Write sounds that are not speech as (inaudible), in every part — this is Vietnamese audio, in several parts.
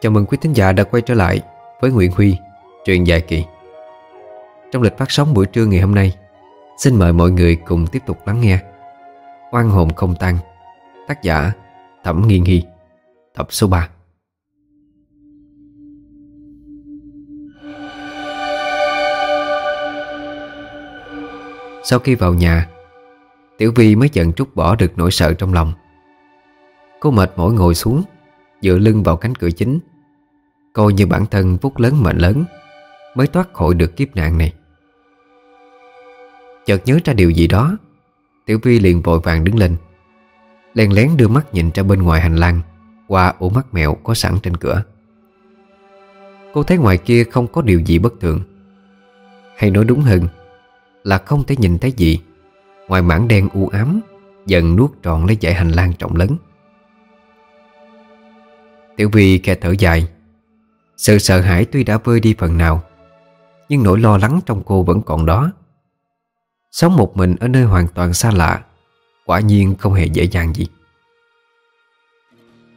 Chào mừng quý thính giả đã quay trở lại với Nguyễn Huy, truyện dài kỳ. Trong lịch phát sóng buổi trưa ngày hôm nay Xin mời mọi người cùng tiếp tục lắng nghe Oan hồn không tan Tác giả Thẩm Nghiên Hy Tập số 3 Sau khi vào nhà Tiểu Vi mới dần trút bỏ được nỗi sợ trong lòng. Cô mệt mỏi ngồi xuống Dựa lưng vào cánh cửa chính. Coi như bản thân phúc lớn mệnh lớn Mới thoát khỏi được kiếp nạn này. Chợt nhớ ra điều gì đó, Tiểu Vi liền vội vàng đứng lên Lèn lén đưa mắt nhìn ra bên ngoài hành lang Qua ổ mắt mèo có sẵn trên cửa. Cô thấy ngoài kia không có điều gì bất thường. Hay nói đúng hơn, Là không thể nhìn thấy gì Ngoài mảng đen u ám Dần nuốt trọn lấy dãy hành lang trọng lớn. Tiểu Vi khe thở dài. Sự sợ hãi tuy đã vơi đi phần nào, Nhưng nỗi lo lắng trong cô vẫn còn đó. Sống một mình ở nơi hoàn toàn xa lạ, Quả nhiên không hề dễ dàng gì.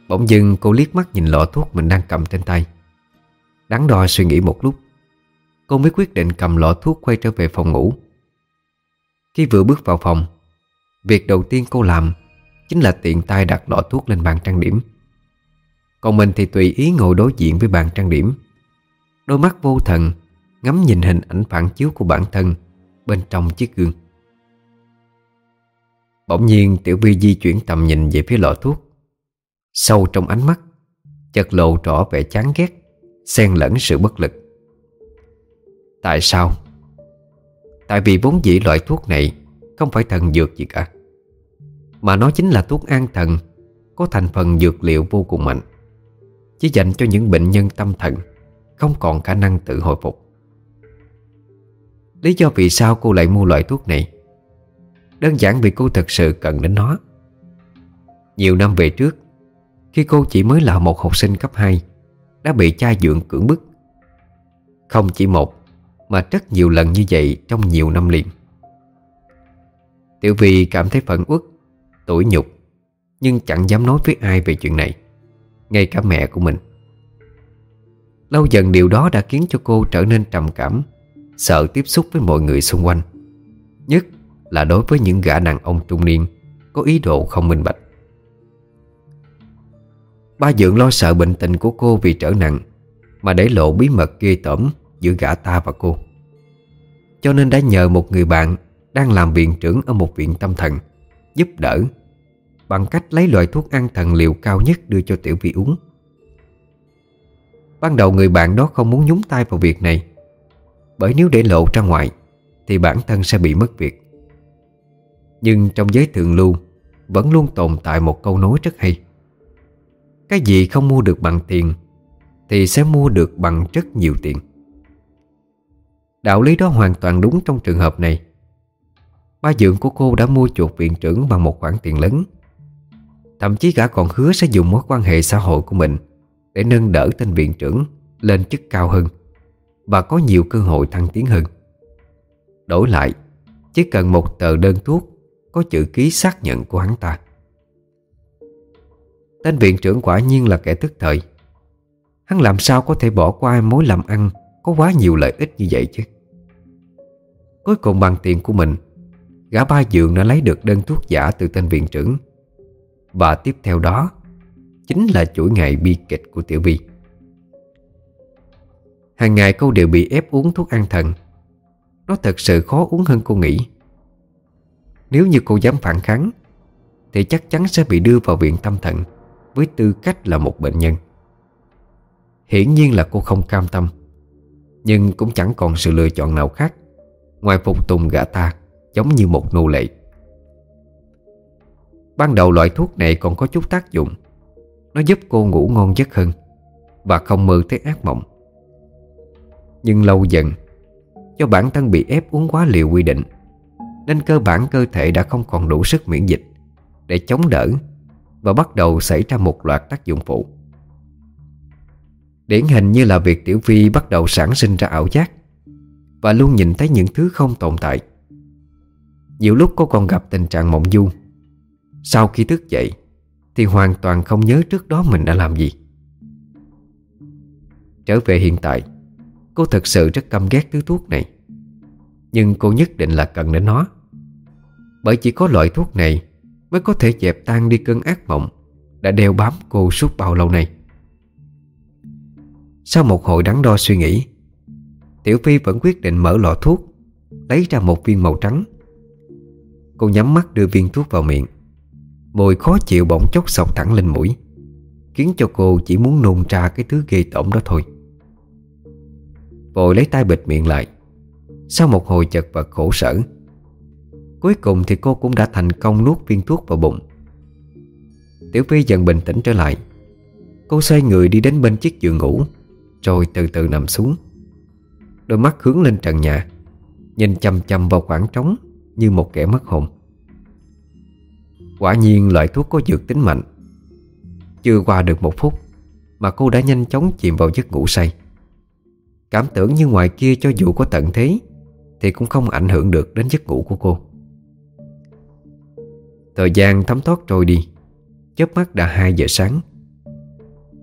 Bỗng dưng cô liếc mắt nhìn lọ thuốc mình đang cầm trên tay. Đắn đo suy nghĩ một lúc, Cô mới quyết định cầm lọ thuốc quay trở về phòng ngủ. Khi vừa bước vào phòng, Việc đầu tiên cô làm Chính là tiện tay đặt lọ thuốc lên bàn trang điểm. Còn mình thì tùy ý ngồi đối diện với bàn trang điểm. Đôi mắt vô thần, Ngắm nhìn hình ảnh phản chiếu của bản thân Bên trong chiếc gương. Bỗng nhiên, Tiểu Vi di chuyển tầm nhìn về phía lọ thuốc. Sâu trong ánh mắt, Chợt lộ rõ vẻ chán ghét, Xen lẫn sự bất lực. Tại sao? Tại vì vốn dĩ loại thuốc này Không phải thần dược gì cả, Mà nó chính là thuốc an thần, Có thành phần dược liệu vô cùng mạnh. Chỉ dành cho những bệnh nhân tâm thần, Không còn khả năng tự hồi phục. Lý do vì sao cô lại mua loại thuốc này? Đơn giản vì cô thật sự cần đến nó. Nhiều năm về trước, Khi cô chỉ mới là một học sinh cấp 2 Đã bị cha dượng cưỡng bức. Không chỉ một, Mà rất nhiều lần như vậy trong nhiều năm liền. Tiểu Vi cảm thấy phẫn uất, Tủi nhục, Nhưng chẳng dám nói với ai về chuyện này. Ngay cả mẹ của mình. Lâu dần điều đó đã khiến cho cô trở nên trầm cảm, Sợ tiếp xúc với mọi người xung quanh. Nhất là đối với những gã đàn ông trung niên, Có ý đồ không minh bạch. Ba Dượng lo sợ bệnh tình của cô vì trở nặng, Mà để lộ bí mật ghê tởm giữa gã ta và cô. Cho nên đã nhờ một người bạn Đang làm viện trưởng ở một viện tâm thần, Giúp đỡ Bằng cách lấy loại thuốc an thần liệu cao nhất đưa cho Tiểu Vi uống. Ban đầu người bạn đó không muốn nhúng tay vào việc này, Bởi nếu để lộ ra ngoài, Thì bản thân sẽ bị mất việc. Nhưng trong giới thượng lưu, Vẫn luôn tồn tại một câu nói rất hay. Cái gì không mua được bằng tiền, Thì sẽ mua được bằng rất nhiều tiền. Đạo lý đó hoàn toàn đúng trong trường hợp này. Ba dưỡng của cô đã mua chuột viện trưởng bằng một khoản tiền lớn. Thậm chí gã còn hứa sẽ dùng mối quan hệ xã hội của mình Để nâng đỡ tên viện trưởng lên chức cao hơn Và có nhiều cơ hội thăng tiến hơn. Đổi lại, Chỉ cần một tờ đơn thuốc Có chữ ký xác nhận của hắn ta. Tên viện trưởng quả nhiên là kẻ tức thời. Hắn làm sao có thể bỏ qua mối làm ăn Có quá nhiều lợi ích như vậy chứ? Cuối cùng bằng tiền của mình, Gã ba dường đã lấy được đơn thuốc giả từ tên viện trưởng. Và tiếp theo đó, Chính là chuỗi ngày bi kịch của Tiểu Vi Hàng ngày cô đều bị ép uống thuốc an thần. Nó thật sự khó uống hơn cô nghĩ. Nếu như cô dám phản kháng, Thì chắc chắn sẽ bị đưa vào viện tâm thần Với tư cách là một bệnh nhân. Hiển nhiên là cô không cam tâm, Nhưng cũng chẳng còn sự lựa chọn nào khác Ngoài phục tùng gã ta Giống như một nô lệ. Ban đầu loại thuốc này còn có chút tác dụng. Nó giúp cô ngủ ngon giấc hơn Và không mơ thấy ác mộng. Nhưng lâu dần, Do bản thân bị ép uống quá liều quy định, Nên cơ bản cơ thể đã không còn đủ sức miễn dịch Để chống đỡ Và bắt đầu xảy ra một loạt tác dụng phụ. Điển hình như là việc Tiểu Phi bắt đầu sản sinh ra ảo giác Và luôn nhìn thấy những thứ không tồn tại. Nhiều lúc cô còn gặp tình trạng mộng du sau khi thức dậy, Thì hoàn toàn không nhớ trước đó mình đã làm gì. Trở về hiện tại, Cô thật sự rất căm ghét thứ thuốc này. Nhưng cô nhất định là cần đến nó. Bởi chỉ có loại thuốc này Mới có thể dẹp tan đi cơn ác mộng Đã đeo bám cô suốt bao lâu nay. Sau một hồi đắn đo suy nghĩ, Tiểu Phi vẫn quyết định mở lọ thuốc, Lấy ra một viên màu trắng. Cô nhắm mắt đưa viên thuốc vào miệng. Mùi khó chịu bỗng chốc sọc thẳng lên mũi, Khiến cho cô chỉ muốn nôn ra cái thứ ghê tởm đó thôi. Vội lấy tay bịt miệng lại. Sau một hồi chật vật khổ sở, Cuối cùng thì cô cũng đã thành công nuốt viên thuốc vào bụng. Tiểu Phi dần bình tĩnh trở lại. Cô xoay người đi đến bên chiếc giường ngủ, Rồi từ từ nằm xuống. Đôi mắt hướng lên trần nhà, Nhìn chầm chầm vào khoảng trống Như một kẻ mất hồn. Quả nhiên loại thuốc có dược tính mạnh. Chưa qua được một phút, Mà cô đã nhanh chóng chìm vào giấc ngủ say. Cảm tưởng như ngoài kia cho dù có tận thế, Thì cũng không ảnh hưởng được đến giấc ngủ của cô. Thời gian thấm thoát trôi đi, chớp mắt đã 2 giờ sáng.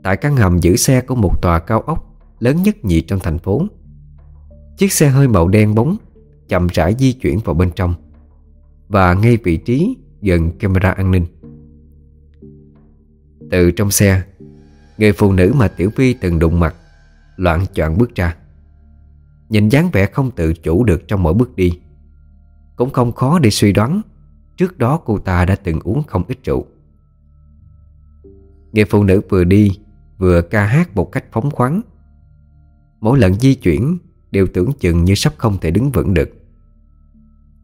Tại căn hầm giữ xe của một tòa cao ốc Lớn nhất nhì trong thành phố, Chiếc xe hơi màu đen bóng Chậm rãi di chuyển vào bên trong. Và ngay vị trí gần camera an ninh. Từ trong xe, Người phụ nữ mà Tiểu Vi từng đụng mặt Loạn choạng bước ra. Nhìn dáng vẻ không tự chủ được trong mỗi bước đi, Cũng không khó để suy đoán Trước đó cô ta đã từng uống không ít rượu. Người phụ nữ vừa đi, Vừa ca hát một cách phóng khoáng. Mỗi lần di chuyển Đều tưởng chừng như sắp không thể đứng vững được.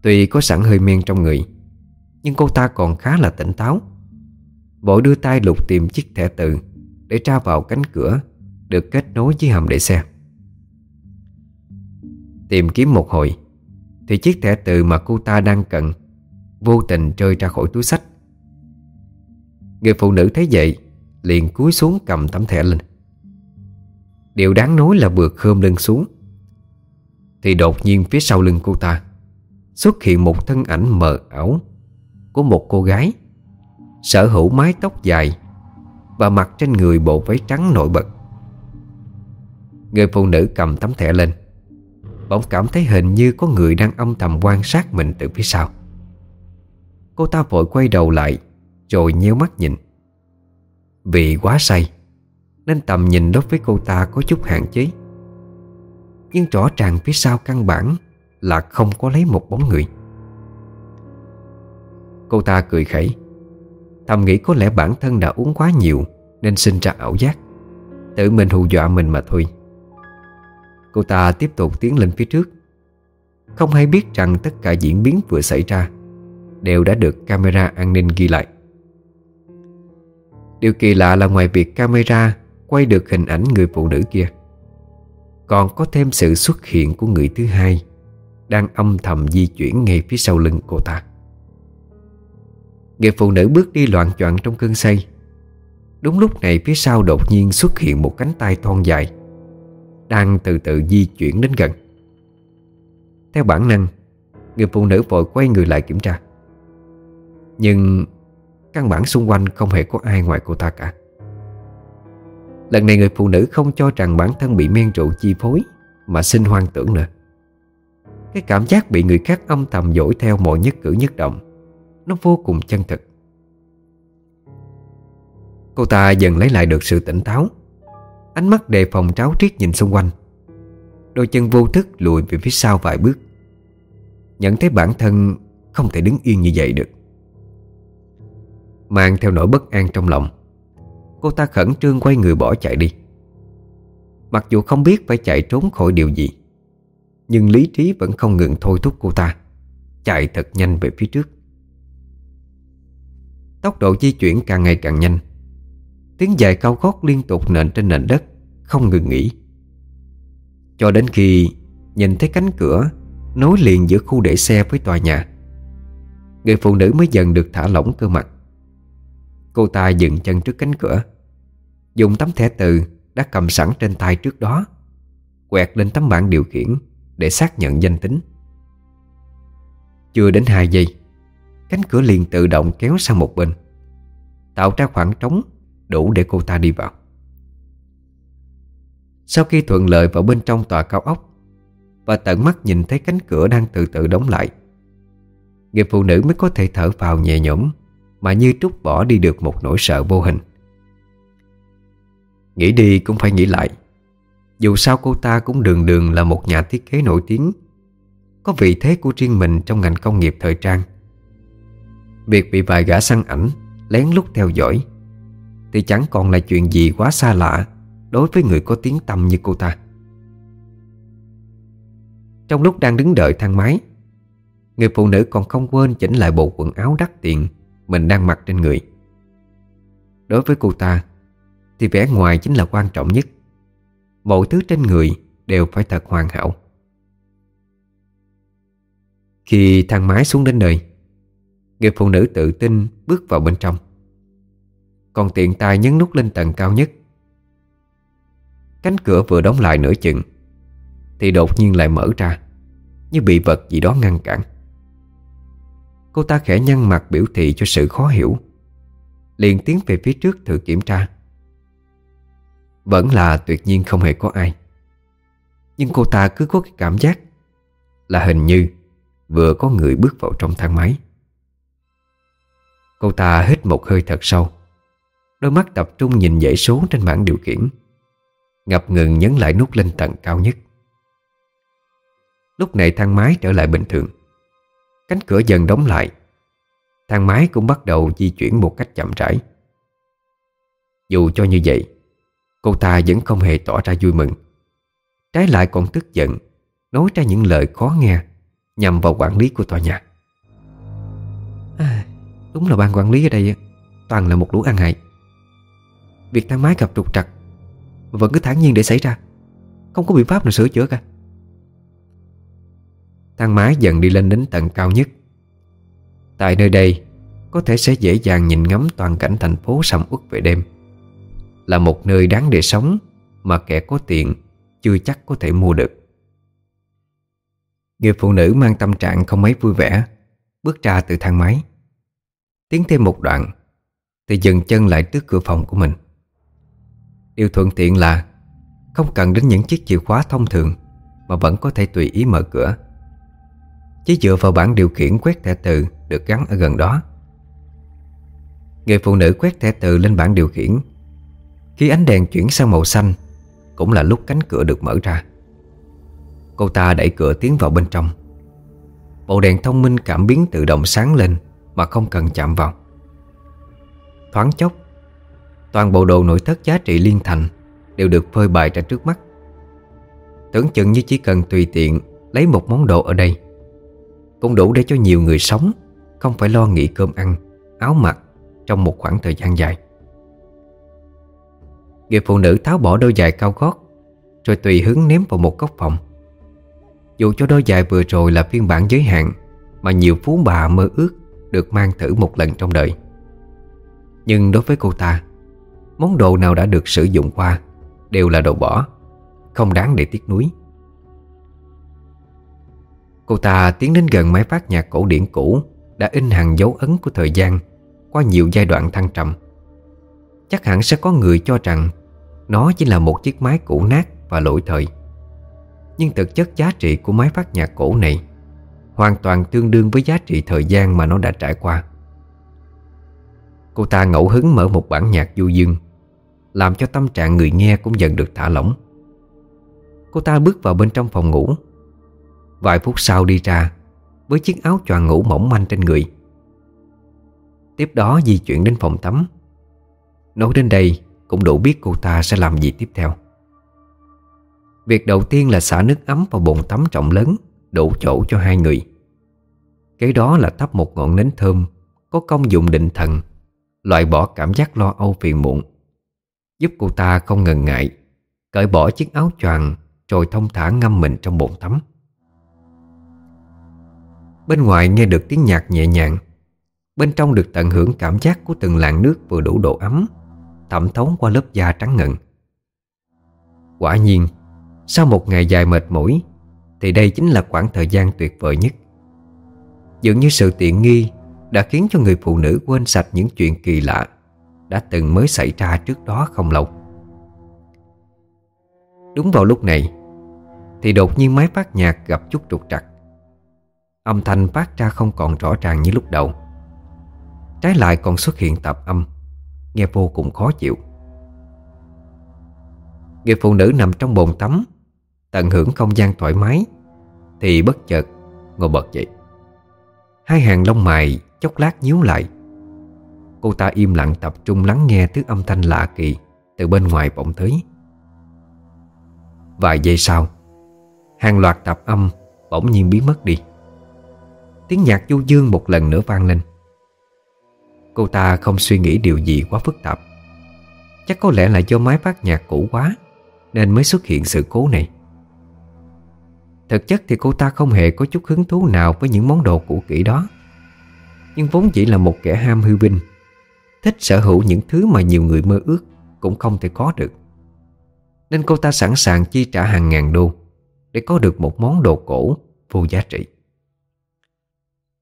Tuy có sẵn hơi men trong người nhưng cô ta còn khá là tỉnh táo. Vội đưa tay lục tìm chiếc thẻ từ Để tra vào cánh cửa Được kết nối với hầm để xe. Tìm kiếm một hồi, Thì chiếc thẻ từ mà cô ta đang cần Vô tình rơi ra khỏi túi sách. Người phụ nữ thấy vậy, Liền cúi xuống cầm tấm thẻ lên. Điều đáng nói là vừa khơm lưng xuống, Thì đột nhiên phía sau lưng cô ta Xuất hiện một thân ảnh mờ ảo. Của một cô gái. Sở hữu mái tóc dài Và mặc trên người bộ váy trắng nổi bật. Người phụ nữ cầm tấm thẻ lên, Bỗng cảm thấy hình như có người đang âm thầm quan sát mình từ phía sau. Cô ta vội quay đầu lại, Rồi nhíu mắt nhìn. Vì quá say, Nên tầm nhìn đối với cô ta có chút hạn chế. Nhưng rõ ràng phía sau căn bản Là không có lấy một bóng người. Cô ta cười khẩy. Thầm nghĩ có lẽ bản thân đã uống quá nhiều, Nên sinh ra ảo giác. Tự mình hù dọa mình mà thôi. Cô ta tiếp tục tiến lên phía trước. Không hay biết rằng tất cả diễn biến vừa xảy ra Đều đã được camera an ninh ghi lại. Điều kỳ lạ là ngoài việc camera Quay được hình ảnh người phụ nữ kia, Còn có thêm sự xuất hiện của người thứ hai Đang âm thầm di chuyển ngay phía sau lưng cô ta. Người phụ nữ bước đi loạn choạng trong cơn say. Đúng lúc này phía sau đột nhiên xuất hiện một cánh tay thon dài, Đang từ từ di chuyển đến gần. Theo bản năng, Người phụ nữ vội quay người lại kiểm tra. Nhưng Căn bản xung quanh không hề có ai ngoài cô ta cả. Lần này người phụ nữ không cho rằng bản thân bị men rượu chi phối Mà sinh hoang tưởng nữa. Cái cảm giác bị người khác âm thầm dỗi theo mọi nhất cử nhất động nó vô cùng chân thực. Cô ta dần lấy lại được sự tỉnh táo. Ánh mắt đề phòng tráo triết nhìn xung quanh. Đôi chân vô thức lùi về phía sau vài bước. Nhận thấy bản thân không thể đứng yên như vậy được. Mang theo nỗi bất an trong lòng, Cô ta khẩn trương quay người bỏ chạy đi. Mặc dù không biết phải chạy trốn khỏi điều gì, Nhưng lý trí vẫn không ngừng thôi thúc cô ta Chạy thật nhanh về phía trước. Tốc độ di chuyển càng ngày càng nhanh. Tiếng dài cao gót liên tục nện trên nền đất, Không ngừng nghỉ. Cho đến khi nhìn thấy cánh cửa Nối liền giữa khu để xe với tòa nhà, Người phụ nữ mới dần được thả lỏng cơ mặt. Cô ta dừng chân trước cánh cửa, Dùng tấm thẻ từ Đã cầm sẵn trên tay trước đó, Quẹt lên tấm bảng điều khiển Để xác nhận danh tính. Chưa đến 2 giây Cánh cửa liền tự động kéo sang một bên, Tạo ra khoảng trống Đủ để cô ta đi vào. Sau khi thuận lợi vào bên trong tòa cao ốc, Và tận mắt nhìn thấy cánh cửa đang từ từ đóng lại, Người phụ nữ mới có thể thở vào nhẹ nhõm Mà như trút bỏ đi được một nỗi sợ vô hình. Nghĩ đi cũng phải nghĩ lại, Dù sao cô ta cũng đường đường là một nhà thiết kế nổi tiếng, Có vị thế của riêng mình trong ngành công nghiệp thời trang. Việc bị vài gã săn ảnh Lén lút theo dõi Thì chẳng còn là chuyện gì quá xa lạ Đối với người có tiếng tâm như cô ta. Trong lúc đang đứng đợi thang máy, Người phụ nữ còn không quên chỉnh lại bộ quần áo đắt tiền Mình đang mặc trên người. Đối với cô ta Thì vẻ ngoài chính là quan trọng nhất. Mọi thứ trên người đều phải thật hoàn hảo. Khi thang máy xuống đến nơi Người phụ nữ tự tin bước vào bên trong. Còn tiện tay nhấn nút lên tầng cao nhất. Cánh cửa vừa đóng lại nửa chừng, Thì đột nhiên lại mở ra, Như bị vật gì đó ngăn cản. Cô ta khẽ nhăn mặt biểu thị cho sự khó hiểu, Liền tiến về phía trước thử kiểm tra. Vẫn là tuyệt nhiên không hề có ai, Nhưng cô ta cứ có cái cảm giác Là hình như Vừa có người bước vào trong thang máy. Cô ta hít một hơi thật sâu. Đôi mắt tập trung nhìn dãy số trên bảng điều khiển. Ngập ngừng nhấn lại nút lên tầng cao nhất. Lúc này thang máy trở lại bình thường. Cánh cửa dần đóng lại. Thang máy cũng bắt đầu di chuyển một cách chậm rãi. Dù cho như vậy Cô ta vẫn không hề tỏ ra vui mừng. Trái lại còn tức giận Nói ra những lời khó nghe Nhằm vào quản lý của tòa nhà. À, Đúng là ban quản lý ở đây Toàn là một lũ ăn hại. Việc thang máy gặp trục trặc Vẫn cứ thản nhiên để xảy ra, Không có biện pháp nào sửa chữa cả. Thang máy dần đi lên đến tầng cao nhất. Tại nơi đây, Có thể sẽ dễ dàng nhìn ngắm toàn cảnh thành phố sầm uất về đêm. Là một nơi đáng để sống Mà kẻ có tiền Chưa chắc có thể mua được. Người phụ nữ mang tâm trạng không mấy vui vẻ, Bước ra từ thang máy. Tiến thêm một đoạn, Thì dừng chân lại trước cửa phòng của mình. Điều thuận tiện là Không cần đến những chiếc chìa khóa thông thường Mà vẫn có thể tùy ý mở cửa. Chỉ dựa vào bảng điều khiển quét thẻ từ Được gắn ở gần đó. Người phụ nữ quét thẻ từ lên bảng điều khiển. Khi ánh đèn chuyển sang màu xanh, Cũng là lúc cánh cửa được mở ra. Cô ta đẩy cửa tiến vào bên trong. Bộ đèn thông minh cảm biến tự động sáng lên mà không cần chạm vào. Thoáng chốc, Toàn bộ đồ nội thất giá trị liên thành Đều được phơi bày ra trước mắt. Tưởng chừng như chỉ cần tùy tiện Lấy một món đồ ở đây cũng đủ để cho nhiều người sống, Không phải lo nghĩ cơm ăn, Áo mặc Trong một khoảng thời gian dài. Người phụ nữ tháo bỏ đôi giày cao gót, Rồi tùy hứng ném vào một góc phòng. Dù cho đôi giày vừa rồi là phiên bản giới hạn Mà nhiều phú bà mơ ước được mang thử một lần trong đời. Nhưng đối với cô ta, Món đồ nào đã được sử dụng qua Đều là đồ bỏ, Không đáng để tiếc nuối. Cô ta tiến đến gần máy phát nhạc cổ điển cũ Đã in hàng dấu ấn của thời gian Qua nhiều giai đoạn thăng trầm. Chắc hẳn sẽ có người cho rằng Nó chỉ là một chiếc máy cũ nát và lỗi thời. Nhưng thực chất giá trị của máy phát nhạc cổ này Hoàn toàn tương đương với giá trị thời gian mà nó đã trải qua. Cô ta ngẫu hứng mở một bản nhạc du dương, Làm cho tâm trạng người nghe cũng dần được thả lỏng. Cô ta bước vào bên trong phòng ngủ. Vài phút sau đi ra, Với chiếc áo choàng ngủ mỏng manh trên người. Tiếp đó di chuyển đến phòng tắm. Nói đến đây, Cũng đủ biết cô ta sẽ làm gì tiếp theo. Việc đầu tiên là xả nước ấm vào bồn tắm trọng lớn. Đủ chỗ cho hai người. Cái đó là thắp một ngọn nến thơm, Có công dụng định thần, Loại bỏ cảm giác lo âu phiền muộn, Giúp cô ta không ngần ngại, Cởi bỏ chiếc áo choàng Rồi thông thả ngâm mình trong bồn tắm. Bên ngoài nghe được tiếng nhạc nhẹ nhàng, Bên trong được tận hưởng cảm giác của từng làn nước vừa đủ độ ấm, Thẩm thấu qua lớp da trắng ngần. Quả nhiên, Sau một ngày dài mệt mỏi thì đây chính là khoảng thời gian tuyệt vời nhất. Dường như sự tiện nghi Đã khiến cho người phụ nữ quên sạch những chuyện kỳ lạ Đã từng mới xảy ra trước đó không lâu. Đúng vào lúc này, Thì đột nhiên máy phát nhạc gặp chút trục trặc. Âm thanh phát ra không còn rõ ràng như lúc đầu. Trái lại còn xuất hiện tạp âm, Nghe vô cùng khó chịu. Người phụ nữ nằm trong bồn tắm Tận hưởng không gian thoải mái, Thì bất chợt, ngồi bật dậy. Hai hàng lông mày chốc lát nhíu lại. Cô ta im lặng tập trung lắng nghe thứ âm thanh lạ kỳ Từ bên ngoài vọng tới. Vài giây sau, Hàng loạt tạp âm bỗng nhiên biến mất đi. Tiếng nhạc du dương một lần nữa vang lên. Cô ta không suy nghĩ điều gì quá phức tạp. Chắc có lẽ là do máy phát nhạc cũ quá, Nên mới xuất hiện sự cố này. Thực chất thì cô ta không hề có chút hứng thú nào Với những món đồ cũ kỹ đó. Nhưng vốn chỉ là một kẻ ham hư vinh, Thích sở hữu những thứ mà nhiều người mơ ước Cũng không thể có được. Nên cô ta sẵn sàng chi trả hàng ngàn đô Để có được một món đồ cổ Vô giá trị.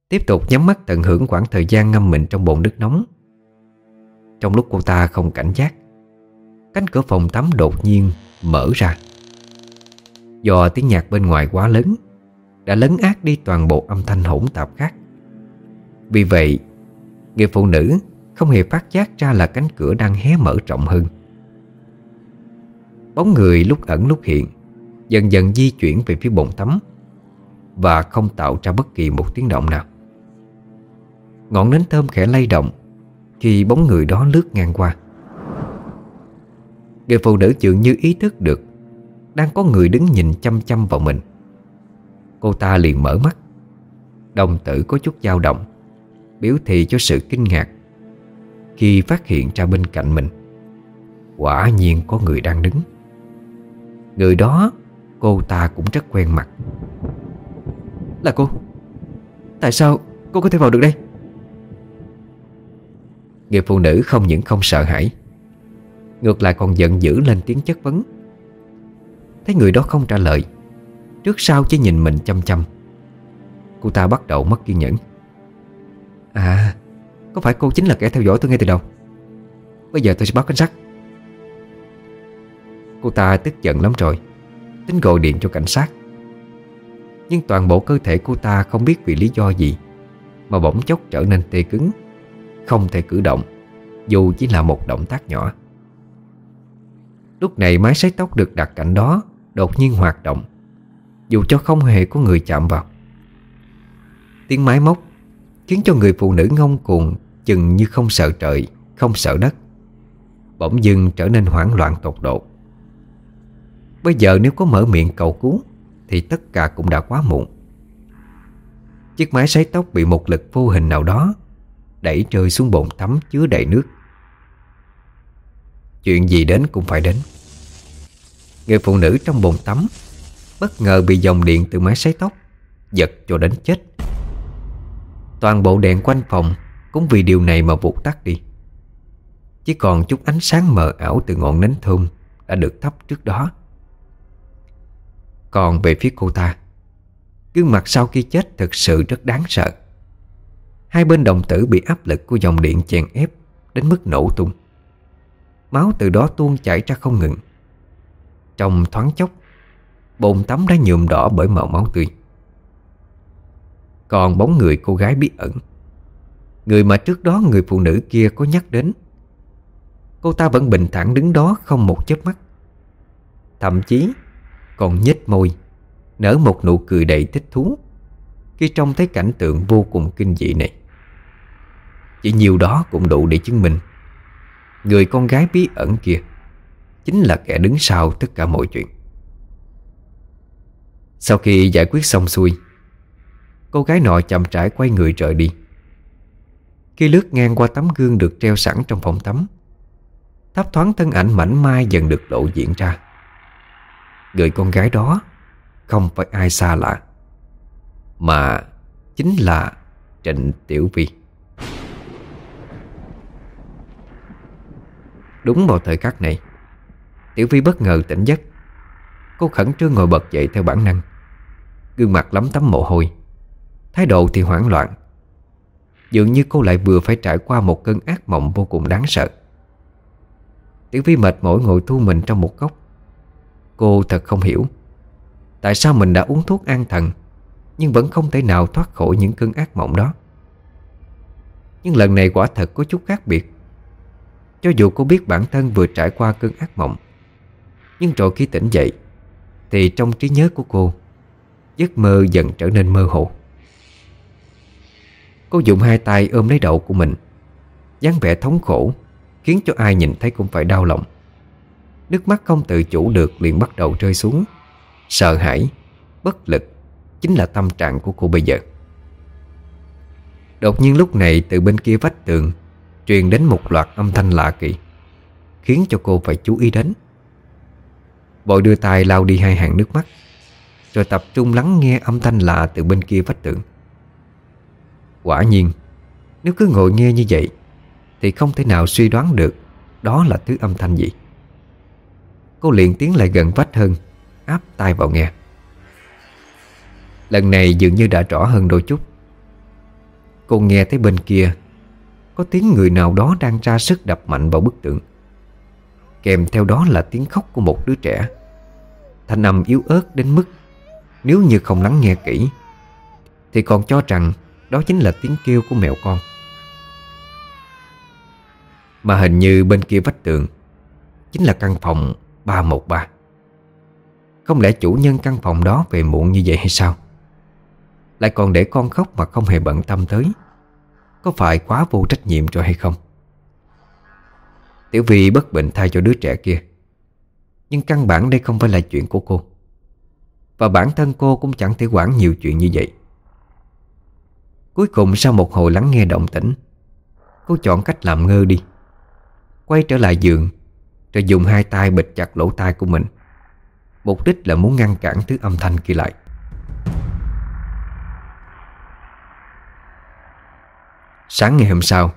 Tiếp tục nhắm mắt tận hưởng khoảng thời gian ngâm mình trong bồn nước nóng. Trong lúc cô ta không cảnh giác, Cánh cửa phòng tắm đột nhiên mở ra. Do tiếng nhạc bên ngoài quá lớn, Đã lấn át đi toàn bộ âm thanh hỗn tạp khác. Vì vậy, Người phụ nữ không hề phát giác ra là cánh cửa đang hé mở rộng hơn. Bóng người lúc ẩn lúc hiện Dần dần di chuyển về phía bồn tắm Và không tạo ra bất kỳ một tiếng động nào. Ngọn nến thơm khẽ lay động Khi bóng người đó lướt ngang qua. Người phụ nữ dường như ý thức được đang có người đứng nhìn chăm chăm vào mình. Cô ta liền mở mắt. Đồng tử có chút dao động, Biểu thị cho sự kinh ngạc Khi phát hiện ra bên cạnh mình. Quả nhiên có người đang đứng. Người đó, Cô ta cũng rất quen mặt. Là cô? Tại sao cô có thể vào được đây? Người phụ nữ không những không sợ hãi, Ngược lại còn giận dữ lên tiếng chất vấn. Thấy người đó không trả lời, Trước sau chỉ nhìn mình chăm chăm. Cô ta bắt đầu mất kiên nhẫn. À Có phải cô chính là kẻ theo dõi tôi ngay từ đầu? Bây giờ tôi sẽ báo cảnh sát. Cô ta tức giận lắm rồi, Tính gọi điện cho cảnh sát. Nhưng toàn bộ cơ thể cô ta không biết vì lý do gì Mà bỗng chốc trở nên tê cứng, Không thể cử động, Dù chỉ là một động tác nhỏ. Lúc này máy sấy tóc được đặt cạnh đó Đột nhiên hoạt động, Dù cho không hề có người chạm vào. Tiếng máy móc Khiến cho người phụ nữ ngông cuồng Chừng như không sợ trời, Không sợ đất, Bỗng dưng trở nên hoảng loạn tột độ. Bây giờ nếu có mở miệng cầu cứu Thì tất cả cũng đã quá muộn. Chiếc máy sấy tóc bị một lực vô hình nào đó Đẩy rơi xuống bồn tắm chứa đầy nước. Chuyện gì đến cũng phải đến. Người phụ nữ trong bồn tắm Bất ngờ bị dòng điện từ máy sấy tóc Giật cho đến chết. Toàn bộ đèn quanh phòng Cũng vì điều này mà vụt tắt đi. Chỉ còn chút ánh sáng mờ ảo Từ ngọn nến thơm Đã được thắp trước đó. Còn về phía cô ta, Gương mặt sau khi chết thực sự rất đáng sợ. Hai bên đồng tử bị áp lực của dòng điện chèn ép Đến mức nổ tung. Máu từ đó tuôn chảy ra không ngừng. Trong thoáng chốc, Bồn tắm đã nhuộm đỏ bởi màu máu tươi. Còn bóng người cô gái bí ẩn, Người mà trước đó người phụ nữ kia có nhắc đến, Cô ta vẫn bình thản đứng đó không một chớp mắt. Thậm chí còn nhếch môi, Nở một nụ cười đầy thích thú, Khi trông thấy cảnh tượng vô cùng kinh dị này. Chỉ nhiều đó cũng đủ để chứng minh Người con gái bí ẩn kia Chính là kẻ đứng sau tất cả mọi chuyện. Sau khi giải quyết xong xuôi, Cô gái nọ chậm rãi quay người rời đi. Khi lướt ngang qua tấm gương được treo sẵn trong phòng tắm, Thấp thoáng thân ảnh mảnh mai dần được lộ diện ra. Người con gái đó Không phải ai xa lạ, Mà chính là Trịnh Tiểu Vi. Đúng vào thời khắc này Tiểu Vi bất ngờ tỉnh giấc. Cô khẩn trương ngồi bật dậy theo bản năng. Gương mặt lắm tấm mồ hôi. Thái độ thì hoảng loạn. Dường như cô lại vừa phải trải qua một cơn ác mộng vô cùng đáng sợ. Tiểu Vi mệt mỏi ngồi thu mình trong một góc. Cô thật không hiểu, Tại sao mình đã uống thuốc an thần, Nhưng vẫn không thể nào thoát khỏi những cơn ác mộng đó. Nhưng lần này quả thật có chút khác biệt. Cho dù cô biết bản thân vừa trải qua cơn ác mộng nhưng rồi khi tỉnh dậy, Thì trong trí nhớ của cô, Giấc mơ dần trở nên mơ hồ. Cô dùng hai tay ôm lấy đầu của mình, dáng vẻ thống khổ, Khiến cho ai nhìn thấy cũng phải đau lòng. Nước mắt không tự chủ được liền bắt đầu rơi xuống. Sợ hãi, Bất lực Chính là tâm trạng của cô bây giờ. Đột nhiên lúc này từ bên kia vách tường Truyền đến một loạt âm thanh lạ kỳ, Khiến cho cô phải chú ý đến. Bội đưa tay lau đi hai hàng nước mắt, Rồi tập trung lắng nghe âm thanh lạ từ bên kia vách tường. Quả nhiên, Nếu cứ ngồi nghe như vậy, Thì không thể nào suy đoán được Đó là thứ âm thanh gì. Cô liền tiến lại gần vách hơn, Áp tai vào nghe. Lần này dường như đã rõ hơn đôi chút. Cô nghe thấy bên kia Có tiếng người nào đó đang ra sức đập mạnh vào bức tượng Kèm theo đó là tiếng khóc của một đứa trẻ. Thanh âm yếu ớt đến mức, Nếu như không lắng nghe kỹ, Thì còn cho rằng Đó chính là tiếng kêu của mèo con. Mà hình như bên kia vách tường Chính là căn phòng 313 Không lẽ chủ nhân căn phòng đó về muộn như vậy hay sao? Lại còn để con khóc mà không hề bận tâm tới. Có phải quá vô trách nhiệm rồi hay không? Tiểu Vi bất bệnh thay cho đứa trẻ kia. Nhưng căn bản đây không phải là chuyện của cô. Và bản thân cô cũng chẳng thể quản nhiều chuyện như vậy. Cuối cùng sau một hồi lắng nghe động tĩnh, Cô chọn cách làm ngơ đi. Quay trở lại giường, rồi dùng hai tay bịt chặt lỗ tai của mình. Mục đích là muốn ngăn cản thứ âm thanh kia lại. Sáng ngày hôm sau,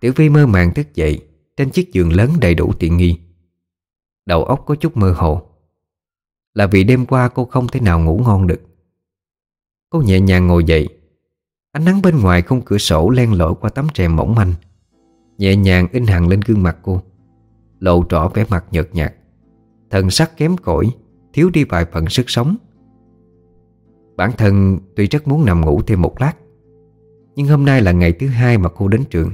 Tiểu Vi mơ màng thức dậy. Trên chiếc giường lớn đầy đủ tiện nghi. Đầu óc có chút mơ hồ. Là vì đêm qua cô không thể nào ngủ ngon được. Cô nhẹ nhàng ngồi dậy. Ánh nắng bên ngoài khung cửa sổ len lỏi qua tấm rèm mỏng manh. Nhẹ nhàng in hằn lên gương mặt cô. Lộ rõ vẻ mặt nhợt nhạt. Thần sắc kém cỏi, Thiếu đi vài phần sức sống. Bản thân tuy rất muốn nằm ngủ thêm một lát, Nhưng hôm nay là ngày thứ hai mà cô đến trường.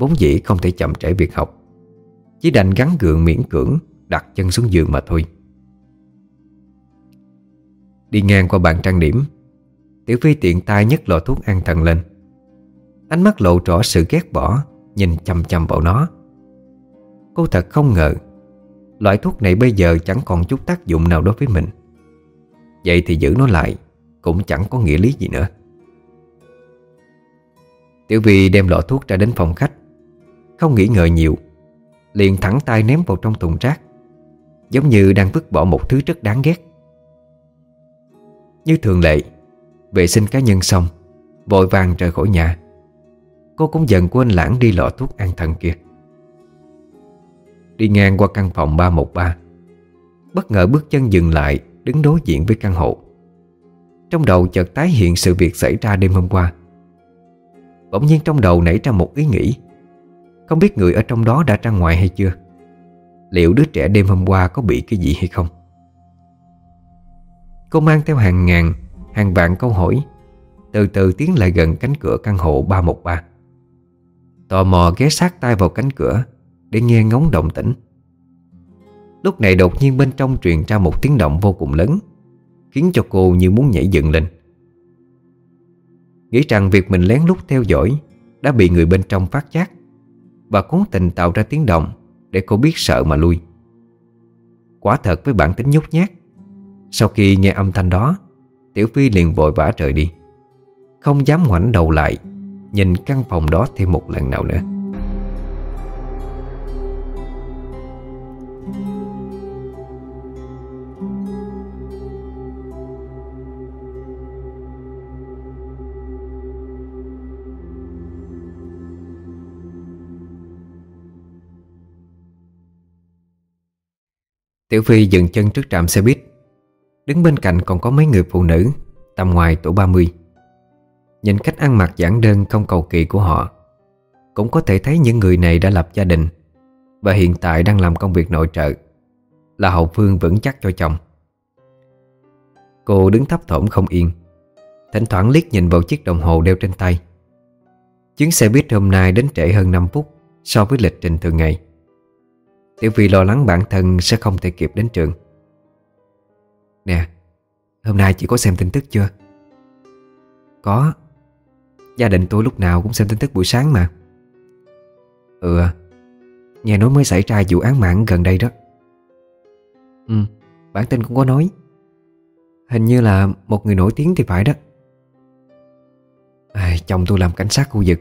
Vốn dĩ không thể chậm trễ việc học. Chỉ đành gắn gượng miễn cưỡng, Đặt chân xuống giường mà thôi. Đi ngang qua bàn trang điểm, Tiểu Phi tiện tay nhấc lọ thuốc an thần lên. Ánh mắt lộ rõ sự ghét bỏ, Nhìn chăm chăm vào nó. Cô thật không ngờ, Loại thuốc này bây giờ chẳng còn chút tác dụng nào đối với mình. Vậy thì giữ nó lại Cũng chẳng có nghĩa lý gì nữa. Tiểu Vi đem lọ thuốc ra đến phòng khách. Không nghĩ ngợi nhiều, Liền thẳng tay ném vào trong thùng rác, Giống như đang vứt bỏ một thứ rất đáng ghét. Như thường lệ, Vệ sinh cá nhân xong, Vội vàng rời khỏi nhà. Cô cũng dần quên lãng đi lọ thuốc an thần kia. Đi ngang qua căn phòng 313 Bất ngờ bước chân dừng lại, Đứng đối diện với căn hộ. Trong đầu chợt tái hiện sự việc xảy ra đêm hôm qua. Bỗng nhiên trong đầu nảy ra một ý nghĩ. Không biết người ở trong đó đã ra ngoài hay chưa? Liệu đứa trẻ đêm hôm qua có bị cái gì hay không? Cô mang theo hàng ngàn, Hàng vạn câu hỏi, Từ từ tiến lại gần cánh cửa căn hộ 313 Tò mò ghé sát tay vào cánh cửa để nghe ngóng động tĩnh. Lúc này đột nhiên bên trong truyền ra một tiếng động vô cùng lớn, Khiến cho cô như muốn nhảy dựng lên. Nghĩ rằng việc mình lén lút theo dõi Đã bị người bên trong phát giác. Và cố tình tạo ra tiếng động Để cô biết sợ mà lui. Quả thật với bản tính nhút nhát, Sau khi nghe âm thanh đó, Tiểu Phi liền vội vã rời đi, Không dám ngoảnh đầu lại, Nhìn căn phòng đó thêm một lần nào nữa. Tiểu Phi dừng chân trước trạm xe buýt. Đứng bên cạnh còn có mấy người phụ nữ, Tầm ngoài tuổi 30 Nhìn cách ăn mặc giản đơn không cầu kỳ của họ, Cũng có thể thấy những người này đã lập gia đình Và hiện tại đang làm công việc nội trợ, Là hậu phương vững chắc cho chồng. Cô đứng thấp thỏm không yên, Thỉnh thoảng liếc nhìn vào chiếc đồng hồ đeo trên tay. Chuyến xe buýt hôm nay đến trễ hơn 5 phút So với lịch trình thường ngày. Tiểu Phi lo lắng bản thân sẽ không thể kịp đến trường. Nè Hôm nay chị có xem tin tức chưa? Có. Gia đình tôi lúc nào cũng xem tin tức buổi sáng mà. Ừ Nghe nói mới xảy ra vụ án mạng gần đây đó. Ừ Bản tin cũng có nói. Hình như là một người nổi tiếng thì phải đó. À, Chồng tôi làm cảnh sát khu vực.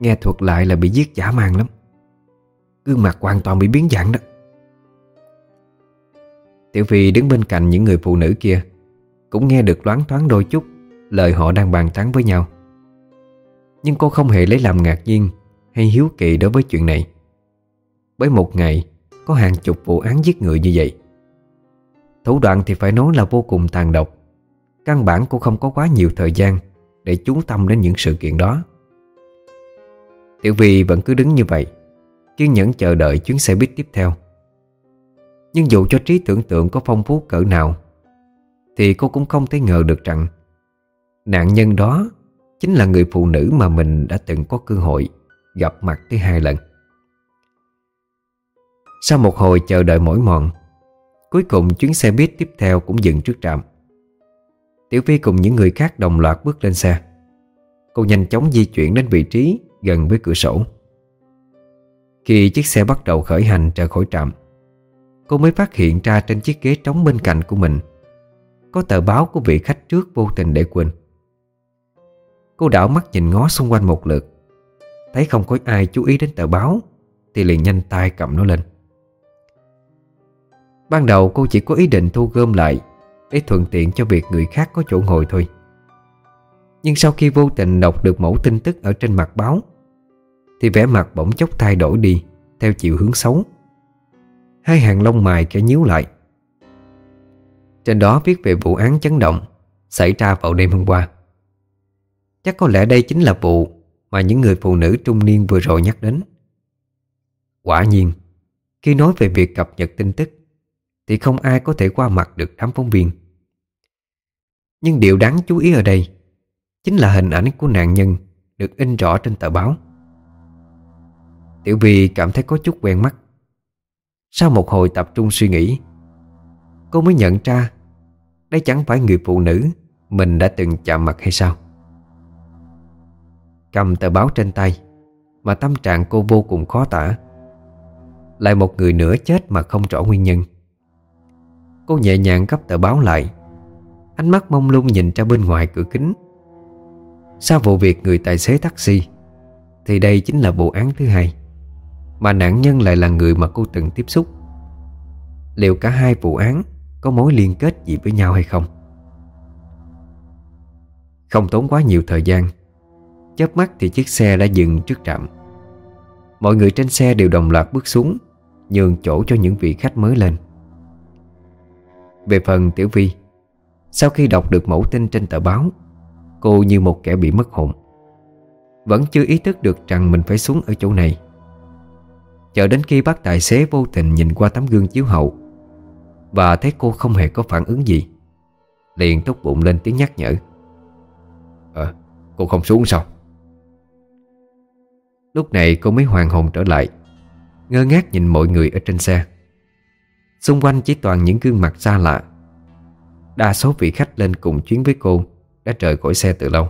Nghe thuật lại là bị giết giả mang lắm. Gương mặt hoàn toàn bị biến dạng đó. Tiểu Phi đứng bên cạnh những người phụ nữ kia, Cũng nghe được loáng thoáng đôi chút Lời họ đang bàn tán với nhau. Nhưng cô không hề lấy làm ngạc nhiên Hay hiếu kỳ đối với chuyện này. Bởi một ngày, Có hàng chục vụ án giết người như vậy. Thủ đoạn thì phải nói là vô cùng tàn độc. Căn bản cô không có quá nhiều thời gian Để chú tâm đến những sự kiện đó. Tiểu Vi vẫn cứ đứng như vậy. Kiên nhẫn chờ đợi chuyến xe buýt tiếp theo. Nhưng dù cho trí tưởng tượng có phong phú cỡ nào, Thì cô cũng không thể ngờ được rằng Nạn nhân đó Chính là người phụ nữ mà mình đã từng có cơ hội Gặp mặt tới hai lần. Sau một hồi chờ đợi mỏi mòn, Cuối cùng chuyến xe buýt tiếp theo cũng dừng trước trạm. Tiểu Phi cùng những người khác đồng loạt bước lên xe. Cô nhanh chóng di chuyển đến vị trí gần với cửa sổ. Khi chiếc xe bắt đầu khởi hành trở khỏi trạm, Cô mới phát hiện ra trên chiếc ghế trống bên cạnh của mình Có tờ báo của vị khách trước vô tình để quên. Cô đảo mắt nhìn ngó xung quanh một lượt, Thấy không có ai chú ý đến tờ báo Thì liền nhanh tay cầm nó lên. Ban đầu cô chỉ có ý định thu gom lại Để thuận tiện cho việc người khác có chỗ ngồi thôi. Nhưng sau khi vô tình đọc được mẫu tin tức ở trên mặt báo thì vẻ mặt bỗng chốc thay đổi đi, Theo chiều hướng xấu. Hai hàng lông mày kẻ nhíu lại. Trên đó viết về vụ án chấn động Xảy ra vào đêm hôm qua. Chắc có lẽ đây chính là vụ Mà những người phụ nữ trung niên vừa rồi nhắc đến. Quả nhiên, Khi nói về việc cập nhật tin tức, thì không ai có thể qua mặt được đám phóng viên. Nhưng điều đáng chú ý ở đây Chính là hình ảnh của nạn nhân Được in rõ trên tờ báo. Tiểu Vi cảm thấy có chút quen mắt. Sau một hồi tập trung suy nghĩ, Cô mới nhận ra Đây chẳng phải người phụ nữ Mình đã từng chạm mặt hay sao. Cầm tờ báo trên tay Mà tâm trạng cô vô cùng khó tả. Lại một người nữa chết mà không rõ nguyên nhân. Cô nhẹ nhàng gấp tờ báo lại, Ánh mắt mông lung nhìn ra bên ngoài cửa kính. Sau vụ việc người tài xế taxi, Thì đây chính là vụ án thứ hai. Mà nạn nhân lại là người mà cô từng tiếp xúc. Liệu cả hai vụ án Có mối liên kết gì với nhau hay không? Không tốn quá nhiều thời gian, chớp mắt thì chiếc xe đã dừng trước trạm. Mọi người trên xe đều đồng loạt bước xuống, Nhường chỗ cho những vị khách mới lên. Về phần Tiểu Vi, Sau khi đọc được mẫu tin trên tờ báo, Cô như một kẻ bị mất hồn. Vẫn chưa ý thức được rằng mình phải xuống ở chỗ này. Chờ đến khi bác tài xế vô tình nhìn qua tấm gương chiếu hậu Và thấy cô không hề có phản ứng gì Liền tốt bụng lên tiếng nhắc nhở. Ờ, cô không xuống sao? Lúc này cô mới hoàn hồn trở lại Ngơ ngác nhìn mọi người ở trên xe. Xung quanh chỉ toàn những gương mặt xa lạ. Đa số vị khách lên cùng chuyến với cô Đã rời khỏi xe từ lâu.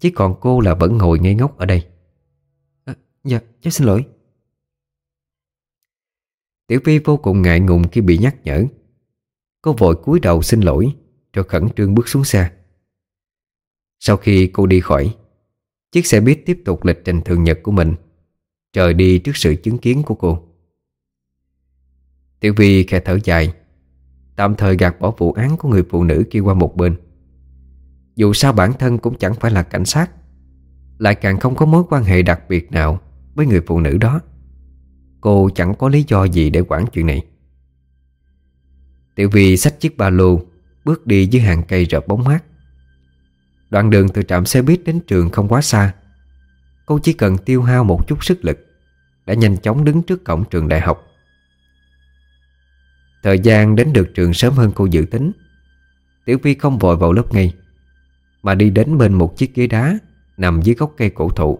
Chỉ còn cô là vẫn ngồi ngây ngốc ở đây. À, Dạ, cháu xin lỗi. Tiểu Phi vô cùng ngại ngùng khi bị nhắc nhở. Cô vội cúi đầu xin lỗi, Rồi khẩn trương bước xuống xe. Sau khi cô đi khỏi, Chiếc xe buýt tiếp tục lịch trình thường nhật của mình, Trời đi trước sự chứng kiến của cô. Tiểu Vi khe thở dài, Tạm thời gạt bỏ vụ án của người phụ nữ kia qua một bên. Dù sao bản thân cũng chẳng phải là cảnh sát, Lại càng không có mối quan hệ đặc biệt nào Với người phụ nữ đó. Cô chẳng có lý do gì để quản chuyện này. Tiểu Vi xách chiếc ba lô, Bước đi dưới hàng cây rợp bóng mát. Đoạn đường từ trạm xe buýt đến trường không quá xa. Cô chỉ cần tiêu hao một chút sức lực, Đã nhanh chóng đứng trước cổng trường đại học. Thời gian đến được trường sớm hơn cô dự tính. Tiểu Vi không vội vào lớp ngay, Mà đi đến bên một chiếc ghế đá Nằm dưới gốc cây cổ thụ,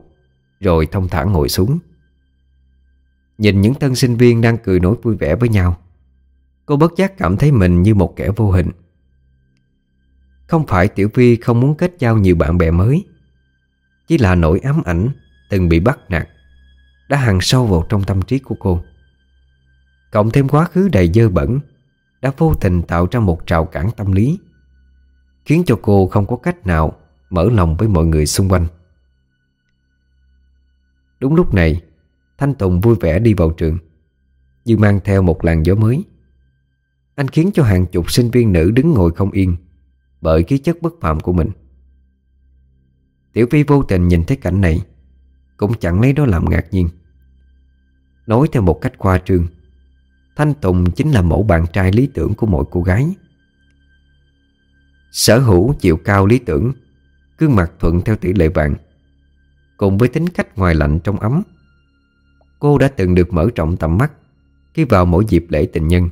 Rồi thông thả ngồi xuống. Nhìn những tân sinh viên đang cười nổi vui vẻ với nhau. Cô bất giác cảm thấy mình như một kẻ vô hình. Không phải Tiểu Vi không muốn kết giao nhiều bạn bè mới, Chỉ là nỗi ám ảnh Từng bị bắt nạt Đã hằn sâu vào trong tâm trí của cô. Cộng thêm quá khứ đầy dơ bẩn Đã vô tình tạo ra một trào cản tâm lý, Khiến cho cô không có cách nào Mở lòng với mọi người xung quanh. Đúng lúc này Thanh Tùng vui vẻ đi vào trường, Như mang theo một làn gió mới. Anh khiến cho hàng chục sinh viên nữ đứng ngồi không yên Bởi khí chất bất phạm của mình. Tiểu Phi vô tình nhìn thấy cảnh này, Cũng chẳng lấy đó làm ngạc nhiên. Nói theo một cách khoa trương, Thanh Tùng chính là mẫu bạn trai lý tưởng của mọi cô gái. Sở hữu chiều cao lý tưởng, Gương mặt thuận theo tỷ lệ vàng, Cùng với tính cách ngoài lạnh trong ấm Cô đã từng được mở rộng tầm mắt Khi vào mỗi dịp lễ tình nhân.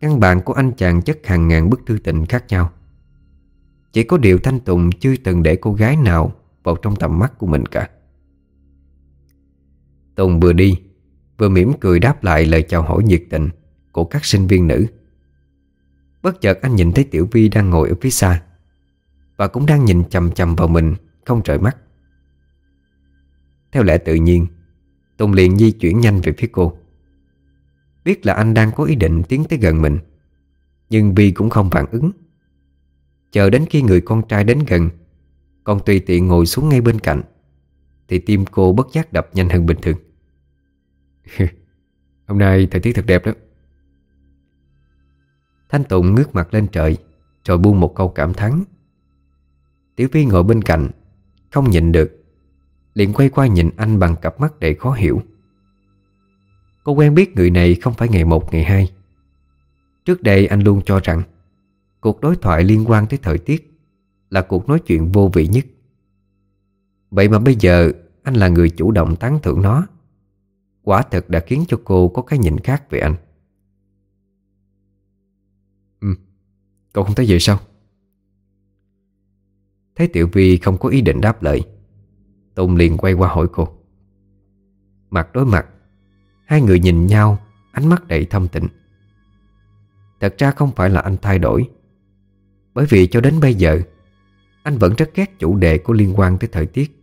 Căn bàn của anh chàng chất hàng ngàn bức thư tình khác nhau. Chỉ có điều Thanh Tùng chưa từng để cô gái nào Vào trong tầm mắt của mình cả. Tùng vừa đi, Vừa mỉm cười đáp lại lời chào hỏi nhiệt tình Của các sinh viên nữ. Bất chợt anh nhìn thấy Tiểu Vi đang ngồi ở phía xa Và cũng đang nhìn chầm chầm vào mình Không rời mắt. Theo lẽ tự nhiên Tùng liền di chuyển nhanh về phía cô. Biết là anh đang có ý định tiến tới gần mình, Nhưng Vi cũng không phản ứng. Chờ đến khi người con trai đến gần, Còn tùy tiện ngồi xuống ngay bên cạnh, Thì tim cô bất giác đập nhanh hơn bình thường. (laughs) Hôm nay thời tiết thật đẹp đó. Thanh Tùng ngước mặt lên trời, Rồi buông một câu cảm thán. Tiểu Phi ngồi bên cạnh, Không nhịn được liền quay qua nhìn anh bằng cặp mắt đầy khó hiểu. Cô quen biết người này không phải ngày một, ngày hai. Trước đây anh luôn cho rằng Cuộc đối thoại liên quan tới thời tiết Là cuộc nói chuyện vô vị nhất. Vậy mà bây giờ Anh là người chủ động tán thưởng nó. Quả thật đã khiến cho cô có cái nhìn khác về anh. Ừ Cậu không thấy vậy sao? Thấy Tiểu Vi không có ý định đáp lời. Tùng liền quay qua hỏi cô. Mặt đối mặt, Hai người nhìn nhau, Ánh mắt đầy thâm tịnh. Thật ra không phải là anh thay đổi, Bởi vì cho đến bây giờ, Anh vẫn rất ghét chủ đề có liên quan tới thời tiết.